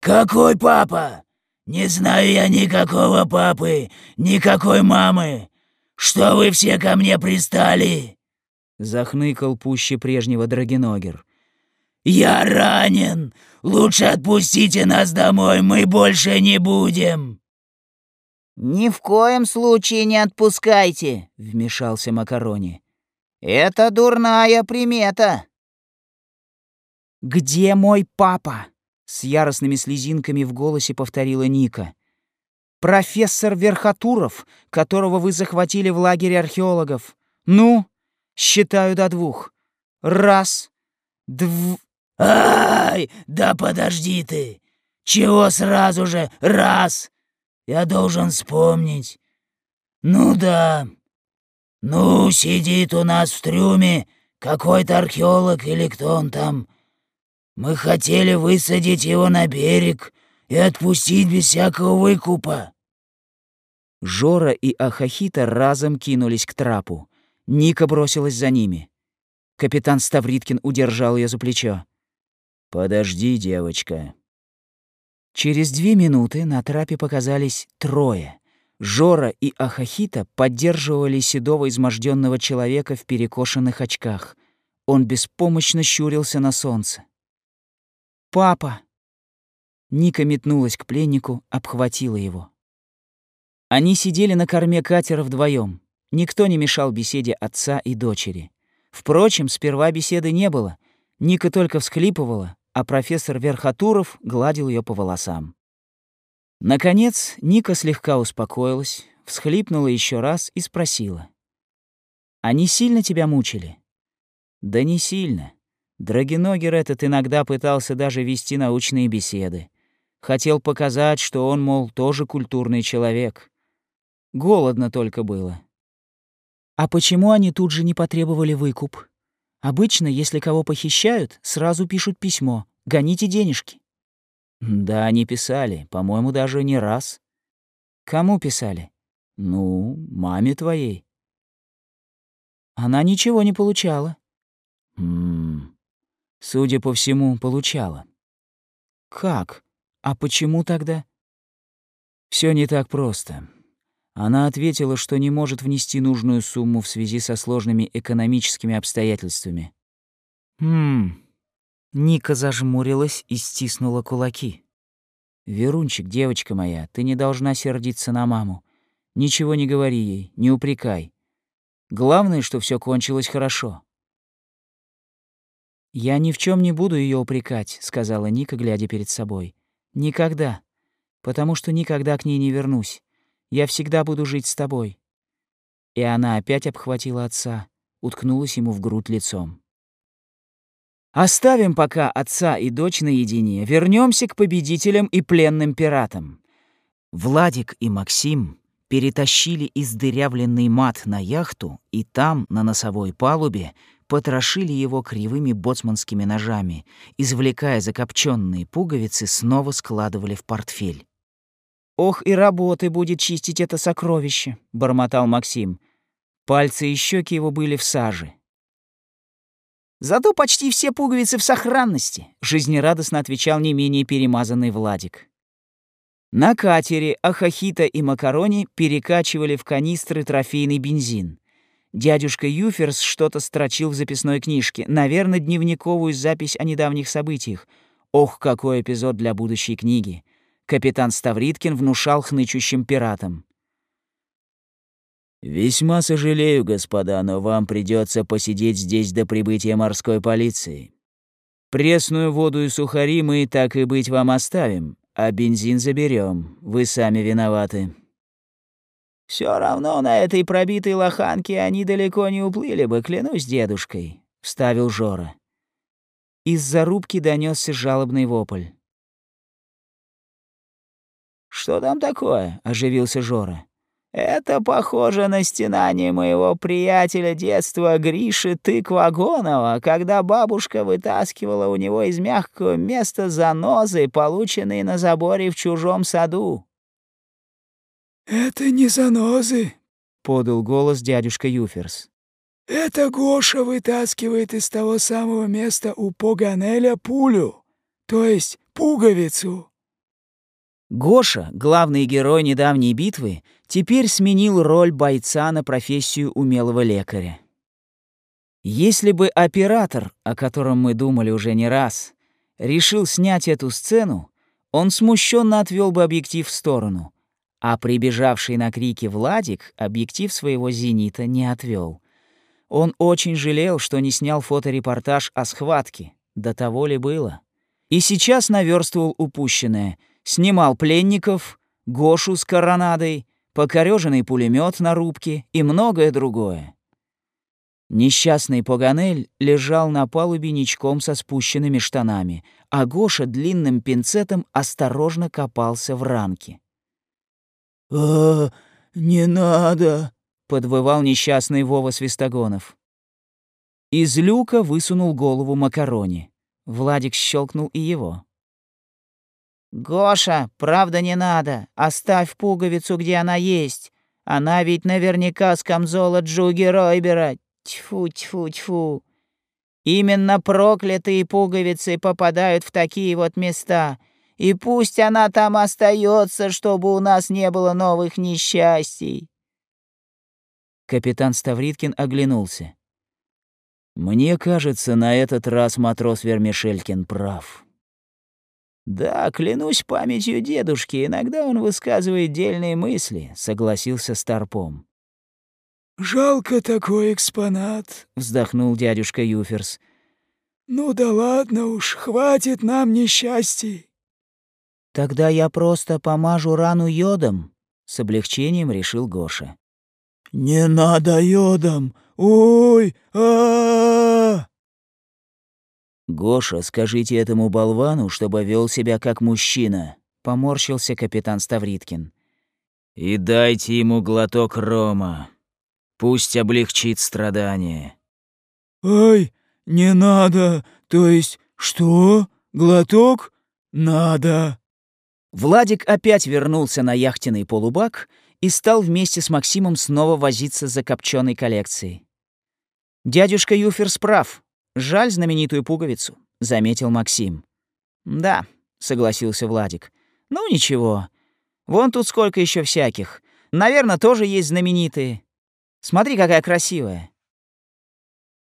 «Какой папа? Не знаю я никакого папы, никакой мамы. Что вы все ко мне пристали?» Захныкал пуще прежнего Драгеногер. «Я ранен! Лучше отпустите нас домой, мы больше не будем!» «Ни в коем случае не отпускайте!» — вмешался Макарони. «Это дурная примета!» «Где мой папа?» — с яростными слезинками в голосе повторила Ника. «Профессор Верхотуров, которого вы захватили в лагере археологов. Ну, считаю до двух. Раз, дв...» «Ай, да подожди ты! Чего сразу же раз? Я должен вспомнить. Ну да. Ну, сидит у нас в трюме какой-то археолог или кто он там. Мы хотели высадить его на берег и отпустить без всякого выкупа». Жора и Ахахита разом кинулись к трапу. Ника бросилась за ними. Капитан Ставриткин удержал ее за плечо. «Подожди, девочка». Через две минуты на трапе показались трое. Жора и Ахахита поддерживали седого изможденного человека в перекошенных очках. Он беспомощно щурился на солнце. «Папа!» Ника метнулась к пленнику, обхватила его. Они сидели на корме катера вдвоем. Никто не мешал беседе отца и дочери. Впрочем, сперва беседы не было. Ника только всхлипывала, а профессор Верхотуров гладил ее по волосам. Наконец, Ника слегка успокоилась, всхлипнула еще раз и спросила. «Они сильно тебя мучили?» «Да не сильно. Драгиногер этот иногда пытался даже вести научные беседы. Хотел показать, что он, мол, тоже культурный человек. Голодно только было. А почему они тут же не потребовали выкуп? Обычно, если кого похищают, сразу пишут письмо «Гоните денежки». Да, они писали, по-моему, даже не раз. Кому писали? Ну, маме твоей. Она ничего не получала. Ммм, судя по всему, получала. Как? А почему тогда? Все не так просто. Она ответила, что не может внести нужную сумму в связи со сложными экономическими обстоятельствами. «Хм...» Ника зажмурилась и стиснула кулаки. «Верунчик, девочка моя, ты не должна сердиться на маму. Ничего не говори ей, не упрекай. Главное, что все кончилось хорошо». «Я ни в чем не буду ее упрекать», — сказала Ника, глядя перед собой. «Никогда. Потому что никогда к ней не вернусь. Я всегда буду жить с тобой». И она опять обхватила отца, уткнулась ему в грудь лицом. Оставим пока отца и дочь наедине, вернемся к победителям и пленным пиратам. Владик и Максим перетащили издырявленный мат на яхту и там, на носовой палубе, потрошили его кривыми боцманскими ножами, извлекая закопченные пуговицы, снова складывали в портфель. «Ох, и работы будет чистить это сокровище», — бормотал Максим. Пальцы и щеки его были в саже. «Зато почти все пуговицы в сохранности», — жизнерадостно отвечал не менее перемазанный Владик. На катере Ахахита и Макарони перекачивали в канистры трофейный бензин. Дядюшка Юферс что-то строчил в записной книжке, наверное, дневниковую запись о недавних событиях. Ох, какой эпизод для будущей книги капитан Ставриткин внушал хнычущим пиратам. «Весьма сожалею, господа, но вам придется посидеть здесь до прибытия морской полиции. Пресную воду и сухари мы, так и быть, вам оставим, а бензин заберем. Вы сами виноваты». Все равно на этой пробитой лоханке они далеко не уплыли бы, клянусь дедушкой», — вставил Жора. Из-за рубки донесся жалобный вопль. «Что там такое?» — оживился Жора. Это похоже на стенание моего приятеля детства Гриши Тыквагонова, когда бабушка вытаскивала у него из мягкого места занозы, полученные на заборе в чужом саду. «Это не занозы», — подал голос дядюшка Юферс. «Это Гоша вытаскивает из того самого места у Поганеля пулю, то есть пуговицу». Гоша, главный герой недавней битвы, теперь сменил роль бойца на профессию умелого лекаря. Если бы оператор, о котором мы думали уже не раз, решил снять эту сцену, он смущенно отвел бы объектив в сторону, а прибежавший на крики Владик объектив своего «Зенита» не отвел. Он очень жалел, что не снял фоторепортаж о схватке, до того ли было. И сейчас наверстывал упущенное — Снимал пленников, Гошу с коронадой, покорёженный пулемет на рубке и многое другое. Несчастный Поганель лежал на палубе ничком со спущенными штанами, а Гоша длинным пинцетом осторожно копался в ранке. «А, не надо!» — подвывал несчастный Вова Свистогонов. Из люка высунул голову Макарони. Владик щелкнул и его. «Гоша, правда не надо. Оставь пуговицу, где она есть. Она ведь наверняка с камзола Джуги Ройбера. Тьфу-тьфу-тьфу. Именно проклятые пуговицы попадают в такие вот места. И пусть она там остается, чтобы у нас не было новых несчастий». Капитан Ставриткин оглянулся. «Мне кажется, на этот раз матрос Вермишелькин прав». «Да, клянусь памятью дедушки, иногда он высказывает дельные мысли», — согласился Старпом. «Жалко такой экспонат», — вздохнул дядюшка Юферс. «Ну да ладно уж, хватит нам несчастий». «Тогда я просто помажу рану йодом», — с облегчением решил Гоша. «Не надо йодом! Ой, а, -а, -а «Гоша, скажите этому болвану, чтобы вел себя как мужчина», — поморщился капитан Ставриткин. «И дайте ему глоток рома. Пусть облегчит страдания». «Ай, не надо! То есть что? Глоток? Надо!» Владик опять вернулся на яхтенный полубак и стал вместе с Максимом снова возиться за копченой коллекцией. Дядюшка Юфер справ. Жаль знаменитую пуговицу, заметил Максим. Да, согласился Владик. Ну ничего. Вон тут сколько еще всяких. Наверное, тоже есть знаменитые. Смотри, какая красивая.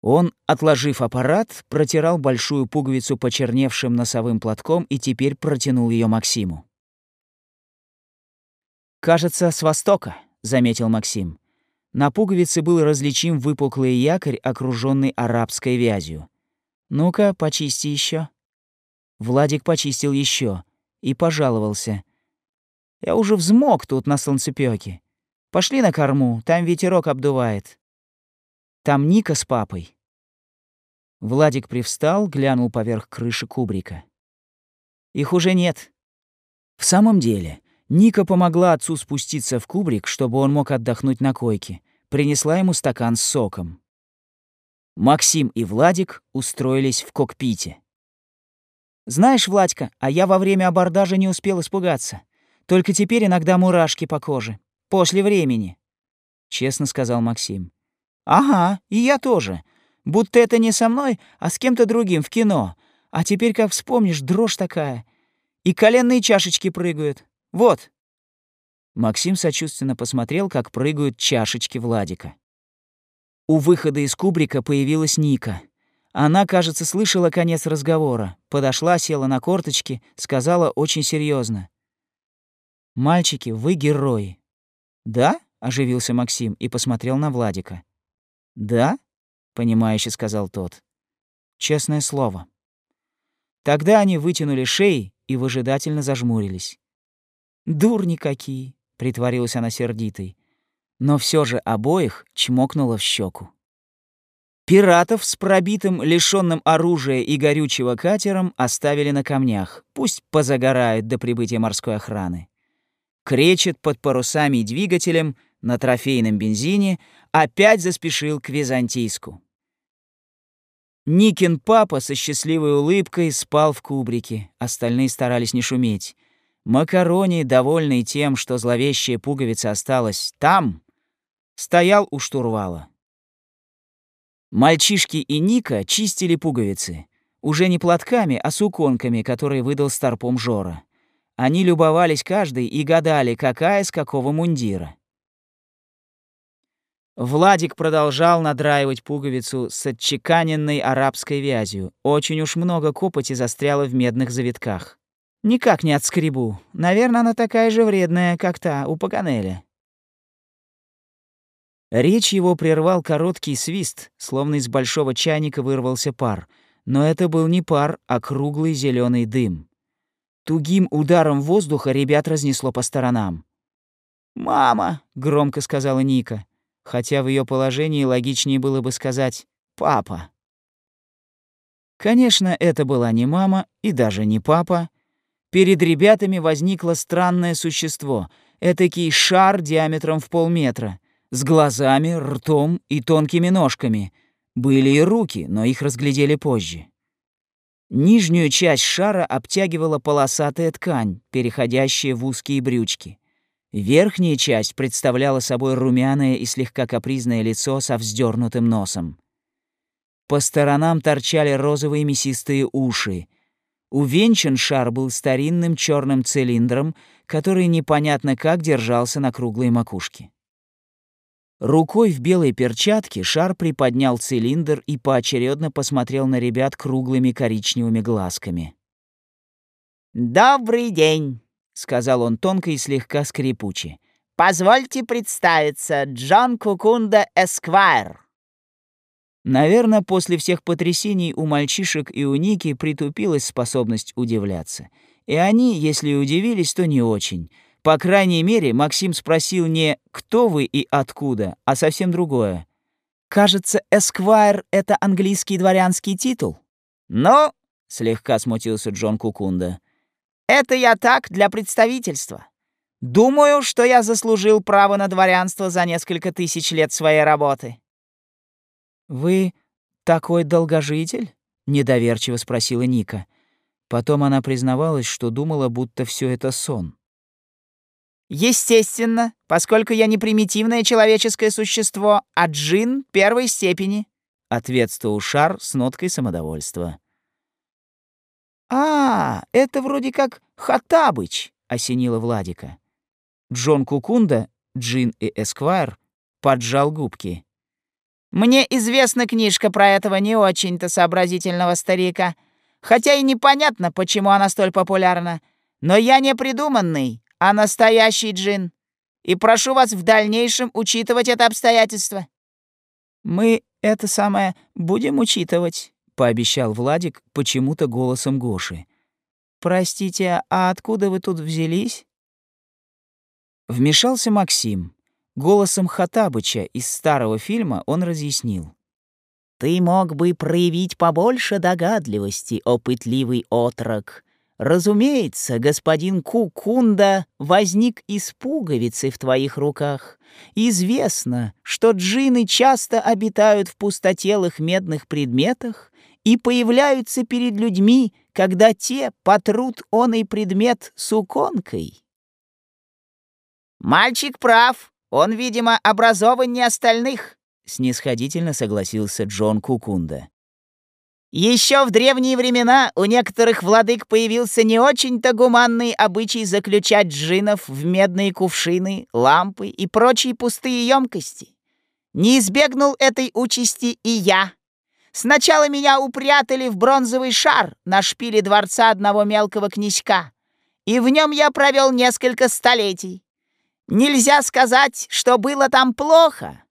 Он, отложив аппарат, протирал большую пуговицу почерневшим носовым платком и теперь протянул ее Максиму. «Кажется, с востока», — заметил Максим. На пуговице был различим выпуклый якорь, окруженный арабской вязью. «Ну-ка, почисти еще. Владик почистил еще и пожаловался. «Я уже взмок тут на солнцепёке. Пошли на корму, там ветерок обдувает. Там Ника с папой». Владик привстал, глянул поверх крыши кубрика. «Их уже нет». В самом деле, Ника помогла отцу спуститься в кубрик, чтобы он мог отдохнуть на койке принесла ему стакан с соком. Максим и Владик устроились в кокпите. «Знаешь, Владька, а я во время абордажа не успел испугаться. Только теперь иногда мурашки по коже. После времени», — честно сказал Максим. «Ага, и я тоже. Будто это не со мной, а с кем-то другим в кино. А теперь, как вспомнишь, дрожь такая. И коленные чашечки прыгают. Вот, Максим сочувственно посмотрел, как прыгают чашечки Владика. У выхода из кубрика появилась Ника. Она, кажется, слышала конец разговора. Подошла, села на корточки, сказала очень серьезно: «Мальчики, вы герои». «Да?» — оживился Максим и посмотрел на Владика. «Да?» — понимающе сказал тот. «Честное слово». Тогда они вытянули шеи и выжидательно зажмурились. «Дурни какие!» — притворилась она сердитой. Но все же обоих чмокнула в щеку. Пиратов с пробитым, лишенным оружия и горючего катером оставили на камнях. Пусть позагорают до прибытия морской охраны. Кречет под парусами и двигателем на трофейном бензине, опять заспешил к Византийску. Никин папа со счастливой улыбкой спал в кубрике, остальные старались не шуметь. Макарони, довольный тем, что зловещая пуговица осталась там, стоял у штурвала. Мальчишки и Ника чистили пуговицы. Уже не платками, а суконками, которые выдал старпом Жора. Они любовались каждый и гадали, какая с какого мундира. Владик продолжал надраивать пуговицу с отчеканенной арабской вязью. Очень уж много копоти застряло в медных завитках. Никак не отскребу. Наверное, она такая же вредная, как та у Паганеля. Речь его прервал короткий свист, словно из большого чайника вырвался пар. Но это был не пар, а круглый зеленый дым. Тугим ударом воздуха ребят разнесло по сторонам. «Мама!» — громко сказала Ника хотя в ее положении логичнее было бы сказать «папа». Конечно, это была не мама и даже не папа. Перед ребятами возникло странное существо, этакий шар диаметром в полметра, с глазами, ртом и тонкими ножками. Были и руки, но их разглядели позже. Нижнюю часть шара обтягивала полосатая ткань, переходящая в узкие брючки. Верхняя часть представляла собой румяное и слегка капризное лицо со вздернутым носом. По сторонам торчали розовые мясистые уши. Увенчан шар был старинным черным цилиндром, который непонятно как держался на круглой макушке. Рукой в белой перчатке шар приподнял цилиндр и поочередно посмотрел на ребят круглыми коричневыми глазками. «Добрый день!» — сказал он тонко и слегка скрипуче. «Позвольте представиться, Джон Кукунда Эсквайр». Наверное, после всех потрясений у мальчишек и у Ники притупилась способность удивляться. И они, если удивились, то не очень. По крайней мере, Максим спросил не «кто вы и откуда», а совсем другое. «Кажется, Эсквайр — это английский дворянский титул?» «Ну», — слегка смутился Джон Кукунда, это я так, для представительства. Думаю, что я заслужил право на дворянство за несколько тысяч лет своей работы». «Вы такой долгожитель?» — недоверчиво спросила Ника. Потом она признавалась, что думала, будто все это сон. «Естественно, поскольку я не примитивное человеческое существо, а джин первой степени», — ответствовал Шар с ноткой самодовольства. «А, это вроде как Хатабыч», — осенила Владика. Джон Кукунда, Джин и Эсквайр поджал губки. «Мне известна книжка про этого не очень-то сообразительного старика, хотя и непонятно, почему она столь популярна. Но я не придуманный, а настоящий джин, и прошу вас в дальнейшем учитывать это обстоятельство». «Мы это самое будем учитывать», пообещал Владик почему-то голосом Гоши. «Простите, а откуда вы тут взялись?» Вмешался Максим. Голосом Хатабыча из старого фильма он разъяснил. «Ты мог бы проявить побольше догадливости, о пытливый отрок. Разумеется, господин Кукунда возник из пуговицы в твоих руках. Известно, что джины часто обитают в пустотелых медных предметах и появляются перед людьми, когда те потрут он и предмет суконкой. «Мальчик прав, он, видимо, образованнее остальных», — снисходительно согласился Джон Кукунда. Еще в древние времена у некоторых владык появился не очень-то гуманный обычай заключать джинов в медные кувшины, лампы и прочие пустые емкости. Не избегнул этой участи и я, Сначала меня упрятали в бронзовый шар на шпиле дворца одного мелкого князька, и в нем я провел несколько столетий. Нельзя сказать, что было там плохо.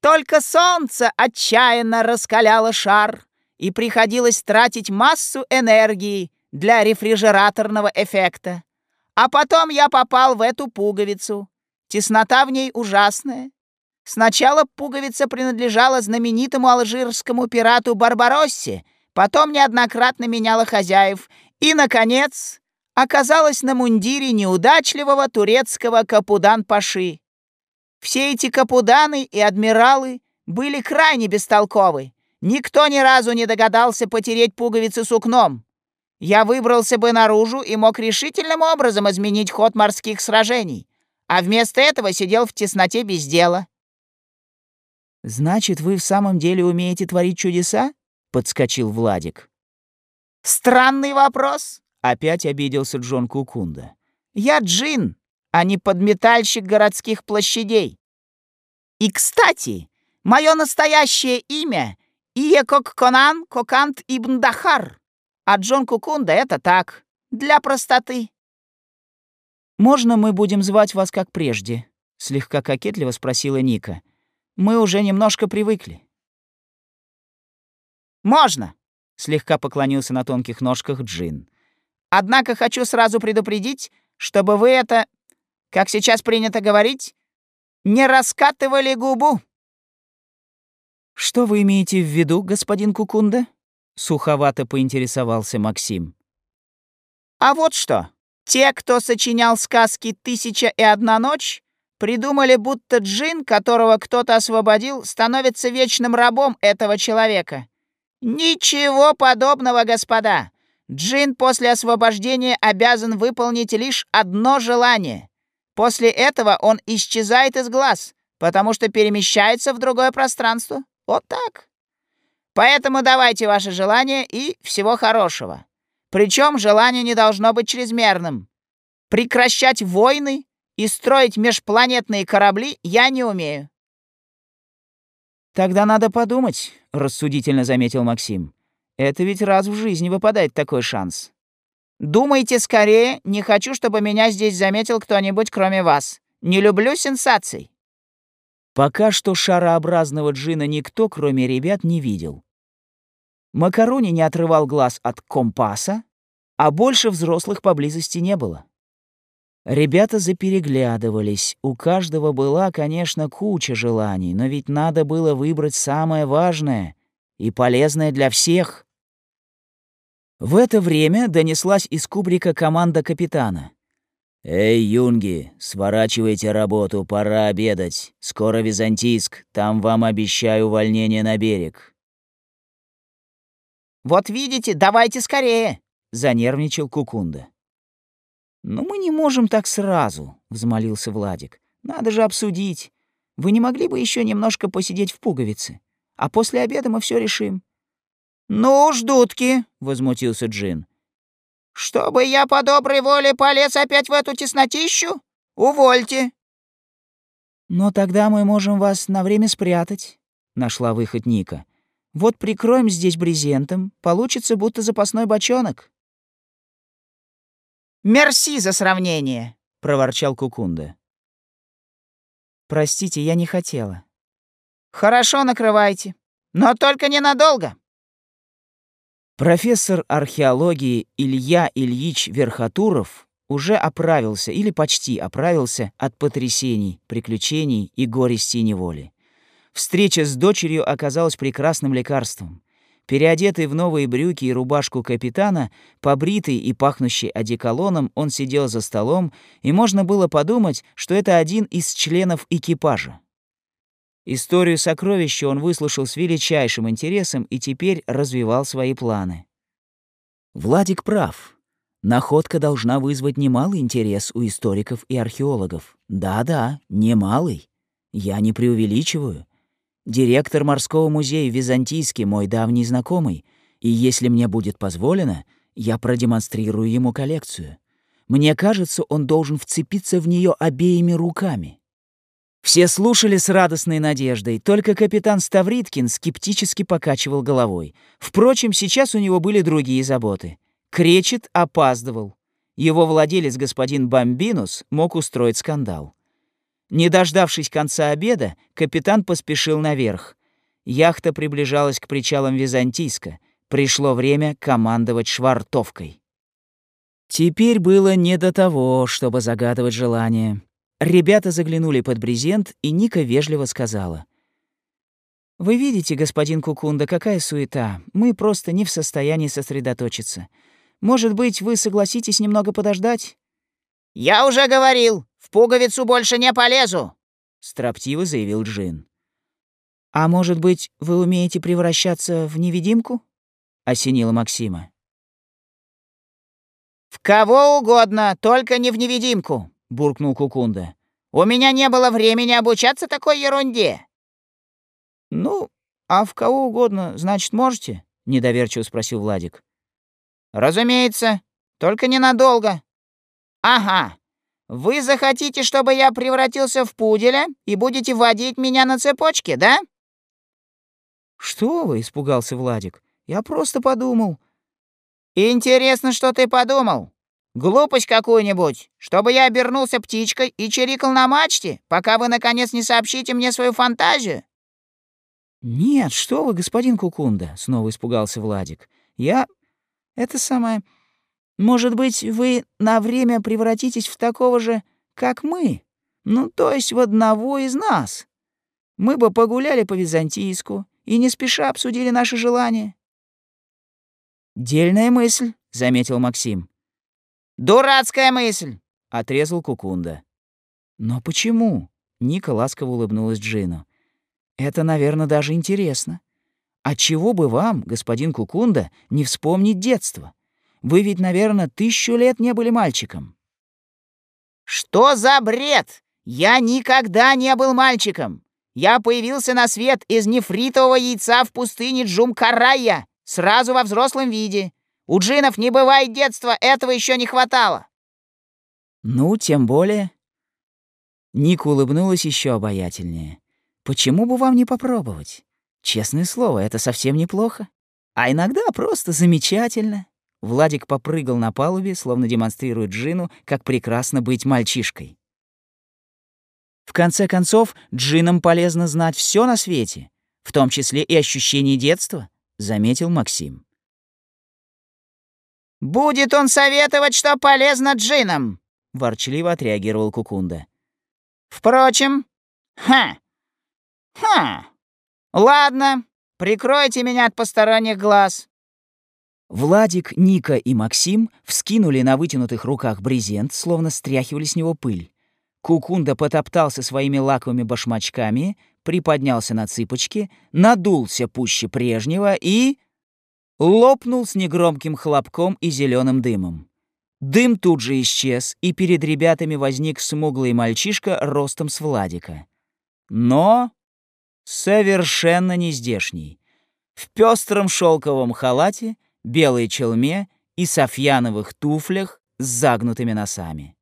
Только солнце отчаянно раскаляло шар, и приходилось тратить массу энергии для рефрижераторного эффекта. А потом я попал в эту пуговицу. Теснота в ней ужасная. Сначала пуговица принадлежала знаменитому алжирскому пирату Барбароссе, потом неоднократно меняла хозяев и, наконец, оказалась на мундире неудачливого турецкого капудан-паши. Все эти капуданы и адмиралы были крайне бестолковы. Никто ни разу не догадался потереть пуговицы сукном. Я выбрался бы наружу и мог решительным образом изменить ход морских сражений, а вместо этого сидел в тесноте без дела. «Значит, вы в самом деле умеете творить чудеса?» — подскочил Владик. «Странный вопрос», — опять обиделся Джон Кукунда. «Я джин, а не подметальщик городских площадей. И, кстати, мое настоящее имя — Иекок Конан Кокант Ибн Дахар, а Джон Кукунда — это так, для простоты». «Можно мы будем звать вас как прежде?» — слегка кокетливо спросила Ника. «Мы уже немножко привыкли». «Можно», — слегка поклонился на тонких ножках Джин. «Однако хочу сразу предупредить, чтобы вы это, как сейчас принято говорить, не раскатывали губу». «Что вы имеете в виду, господин Кукунда?» — суховато поинтересовался Максим. «А вот что. Те, кто сочинял сказки «Тысяча и одна ночь», придумали, будто джин, которого кто-то освободил, становится вечным рабом этого человека. Ничего подобного, господа. Джин после освобождения обязан выполнить лишь одно желание. После этого он исчезает из глаз, потому что перемещается в другое пространство. Вот так. Поэтому давайте ваше желание и всего хорошего. Причем желание не должно быть чрезмерным. Прекращать войны и строить межпланетные корабли я не умею. «Тогда надо подумать», — рассудительно заметил Максим. «Это ведь раз в жизни выпадает такой шанс». «Думайте скорее, не хочу, чтобы меня здесь заметил кто-нибудь, кроме вас. Не люблю сенсаций». Пока что шарообразного джина никто, кроме ребят, не видел. Макарони не отрывал глаз от компаса, а больше взрослых поблизости не было. Ребята запереглядывались. У каждого была, конечно, куча желаний, но ведь надо было выбрать самое важное и полезное для всех. В это время донеслась из кубрика команда капитана. «Эй, юнги, сворачивайте работу, пора обедать. Скоро Византийск, там вам обещаю увольнение на берег». «Вот видите, давайте скорее!» — занервничал Кукунда. «Но мы не можем так сразу», — взмолился Владик. «Надо же обсудить. Вы не могли бы еще немножко посидеть в пуговице? А после обеда мы все решим». «Ну уж, дудки!» — возмутился Джин. «Чтобы я по доброй воле полез опять в эту теснотищу? Увольте!» «Но тогда мы можем вас на время спрятать», — нашла выход Ника. «Вот прикроем здесь брезентом, получится будто запасной бочонок». «Мерси за сравнение!» — проворчал Кукунда. «Простите, я не хотела». «Хорошо, накрывайте. Но только ненадолго». Профессор археологии Илья Ильич Верхотуров уже оправился или почти оправился от потрясений, приключений и горести неволи. Встреча с дочерью оказалась прекрасным лекарством. Переодетый в новые брюки и рубашку капитана, побритый и пахнущий одеколоном, он сидел за столом, и можно было подумать, что это один из членов экипажа. Историю сокровища он выслушал с величайшим интересом и теперь развивал свои планы. Владик прав. Находка должна вызвать немалый интерес у историков и археологов. Да-да, немалый. Я не преувеличиваю. Директор морского музея Византийский мой давний знакомый, и если мне будет позволено, я продемонстрирую ему коллекцию. Мне кажется, он должен вцепиться в нее обеими руками. Все слушали с радостной надеждой, только капитан Ставриткин скептически покачивал головой. Впрочем, сейчас у него были другие заботы. Кречет опаздывал. Его владелец, господин Бомбинус, мог устроить скандал. Не дождавшись конца обеда, капитан поспешил наверх. Яхта приближалась к причалам Византийска. Пришло время командовать швартовкой. Теперь было не до того, чтобы загадывать желание. Ребята заглянули под брезент, и Ника вежливо сказала. «Вы видите, господин Кукунда, какая суета. Мы просто не в состоянии сосредоточиться. Может быть, вы согласитесь немного подождать?» «Я уже говорил, в пуговицу больше не полезу!» строптиво заявил Джин. «А может быть, вы умеете превращаться в невидимку?» — осенила Максима. «В кого угодно, только не в невидимку», — буркнул Кукунда. «У меня не было времени обучаться такой ерунде». «Ну, а в кого угодно, значит, можете?» — недоверчиво спросил Владик. «Разумеется, только ненадолго». «Ага, вы захотите, чтобы я превратился в пуделя и будете водить меня на цепочке, да?» «Что вы?» — испугался Владик. «Я просто подумал». «Интересно, что ты подумал? Глупость какую-нибудь, чтобы я обернулся птичкой и чирикал на мачте, пока вы, наконец, не сообщите мне свою фантазию?» «Нет, что вы, господин Кукунда!» — снова испугался Владик. «Я... это самое... Может быть, вы на время превратитесь в такого же, как мы? Ну, то есть в одного из нас. Мы бы погуляли по Византийску и не спеша обсудили наши желания». «Дельная мысль», — заметил Максим. «Дурацкая мысль», — отрезал Кукунда. «Но почему?» — Ника ласково улыбнулась Джину. «Это, наверное, даже интересно. А чего бы вам, господин Кукунда, не вспомнить детство? Вы ведь, наверное, тысячу лет не были мальчиком». «Что за бред? Я никогда не был мальчиком. Я появился на свет из нефритового яйца в пустыне Джумкарая, сразу во взрослом виде. У джинов не бывает детства, этого еще не хватало». «Ну, тем более». Ника улыбнулась еще обаятельнее. «Почему бы вам не попробовать? Честное слово, это совсем неплохо. А иногда просто замечательно». Владик попрыгал на палубе, словно демонстрирует Джину, как прекрасно быть мальчишкой. В конце концов, джинам полезно знать все на свете, в том числе и ощущение детства, заметил Максим. «Будет он советовать, что полезно джинам!» — ворчливо отреагировал Кукунда. «Впрочем, ха, ха, ладно, прикройте меня от посторонних глаз. Владик, Ника и Максим вскинули на вытянутых руках брезент, словно стряхивали с него пыль. Кукунда потоптался своими лаковыми башмачками, приподнялся на цыпочки, надулся пуще прежнего и... лопнул с негромким хлопком и зеленым дымом. Дым тут же исчез, и перед ребятами возник смуглый мальчишка ростом с Владика. Но совершенно не здешний. В пестром шелковом халате — белой челме и софьяновых туфлях с загнутыми носами.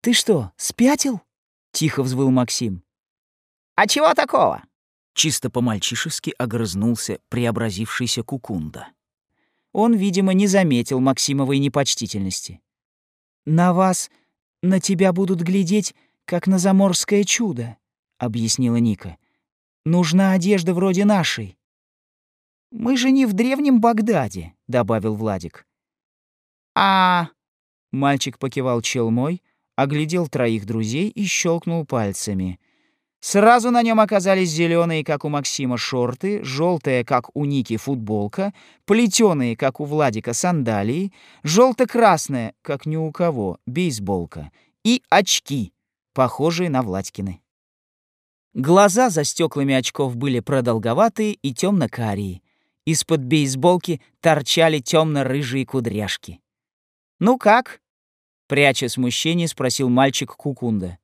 «Ты что, спятил?» — тихо взвыл Максим. «А чего такого?» Чисто по-мальчишески огрызнулся преобразившийся Кукунда. Он, видимо, не заметил Максимовой непочтительности. «На вас, на тебя будут глядеть, как на заморское чудо», — объяснила Ника. «Нужна одежда вроде нашей. «Мы же не в древнем Багдаде», — добавил Владик. «А...» — мальчик покивал челмой, оглядел троих друзей и щелкнул пальцами. Сразу на нем оказались зеленые, как у Максима, шорты, желтая, как у Ники, футболка, плетеные, как у Владика, сандалии, желто-красная, как ни у кого, бейсболка, и очки, похожие на Владькины. Глаза за стеклами очков были продолговатые и темно-карие, из-под бейсболки торчали темно-рыжие кудряшки. «Ну как?» — пряча смущение, спросил мальчик Кукунда.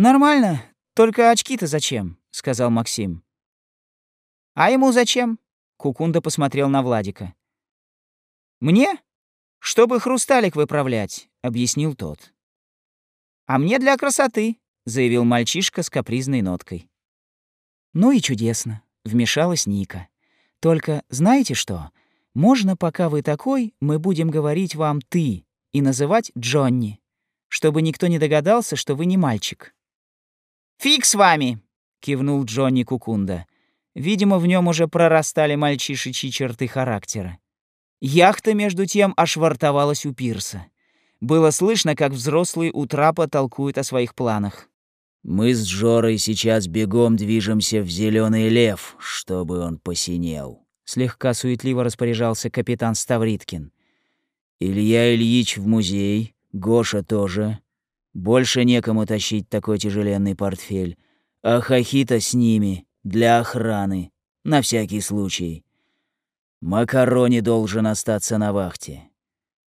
«Нормально, только очки-то зачем?» — сказал Максим. «А ему зачем?» — Кукунда посмотрел на Владика. «Мне? Чтобы хрусталик выправлять», — объяснил тот. «А мне для красоты», — заявил мальчишка с капризной ноткой. «Ну и чудесно вмешалась Ника. «Только знаете что? Можно, пока вы такой, мы будем говорить вам «ты» и называть Джонни, чтобы никто не догадался, что вы не мальчик». «Фиг с вами!» — кивнул Джонни Кукунда. Видимо, в нем уже прорастали мальчишечьи черты характера. Яхта, между тем, ошвартовалась у пирса. Было слышно, как взрослые у трапа толкуют о своих планах. Мы с Жорой сейчас бегом движемся в зеленый лев, чтобы он посинел. Слегка суетливо распоряжался капитан Ставриткин. Илья Ильич в музей, Гоша тоже. Больше некому тащить такой тяжеленный портфель. А Хахита с ними, для охраны, на всякий случай. Макарони должен остаться на вахте.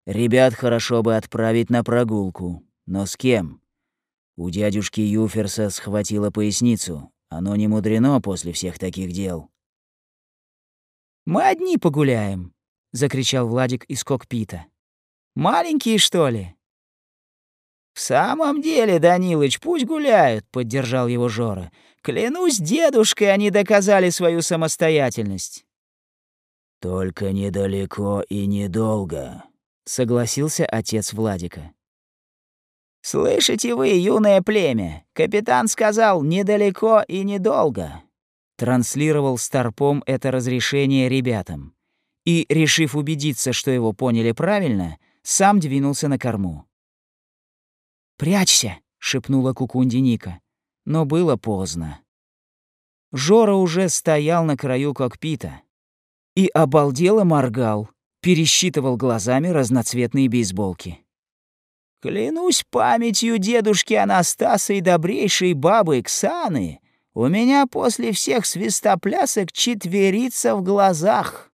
Ребят хорошо бы отправить на прогулку. Но с кем? У дядюшки Юферса схватило поясницу. Оно не мудрено после всех таких дел. «Мы одни погуляем», — закричал Владик из кокпита. «Маленькие, что ли?» «В самом деле, Данилыч, пусть гуляют», — поддержал его Жора. «Клянусь дедушкой, они доказали свою самостоятельность». «Только недалеко и недолго», — согласился отец Владика. «Слышите вы, юное племя? Капитан сказал «недалеко и недолго». Транслировал Старпом это разрешение ребятам. И, решив убедиться, что его поняли правильно, сам двинулся на корму. «Прячься!» — шепнула Кукунди Ника. Но было поздно. Жора уже стоял на краю кокпита и обалдело моргал, пересчитывал глазами разноцветные бейсболки. «Клянусь памятью дедушки Анастаса и добрейшей бабы Ксаны, у меня после всех свистоплясок четверится в глазах»,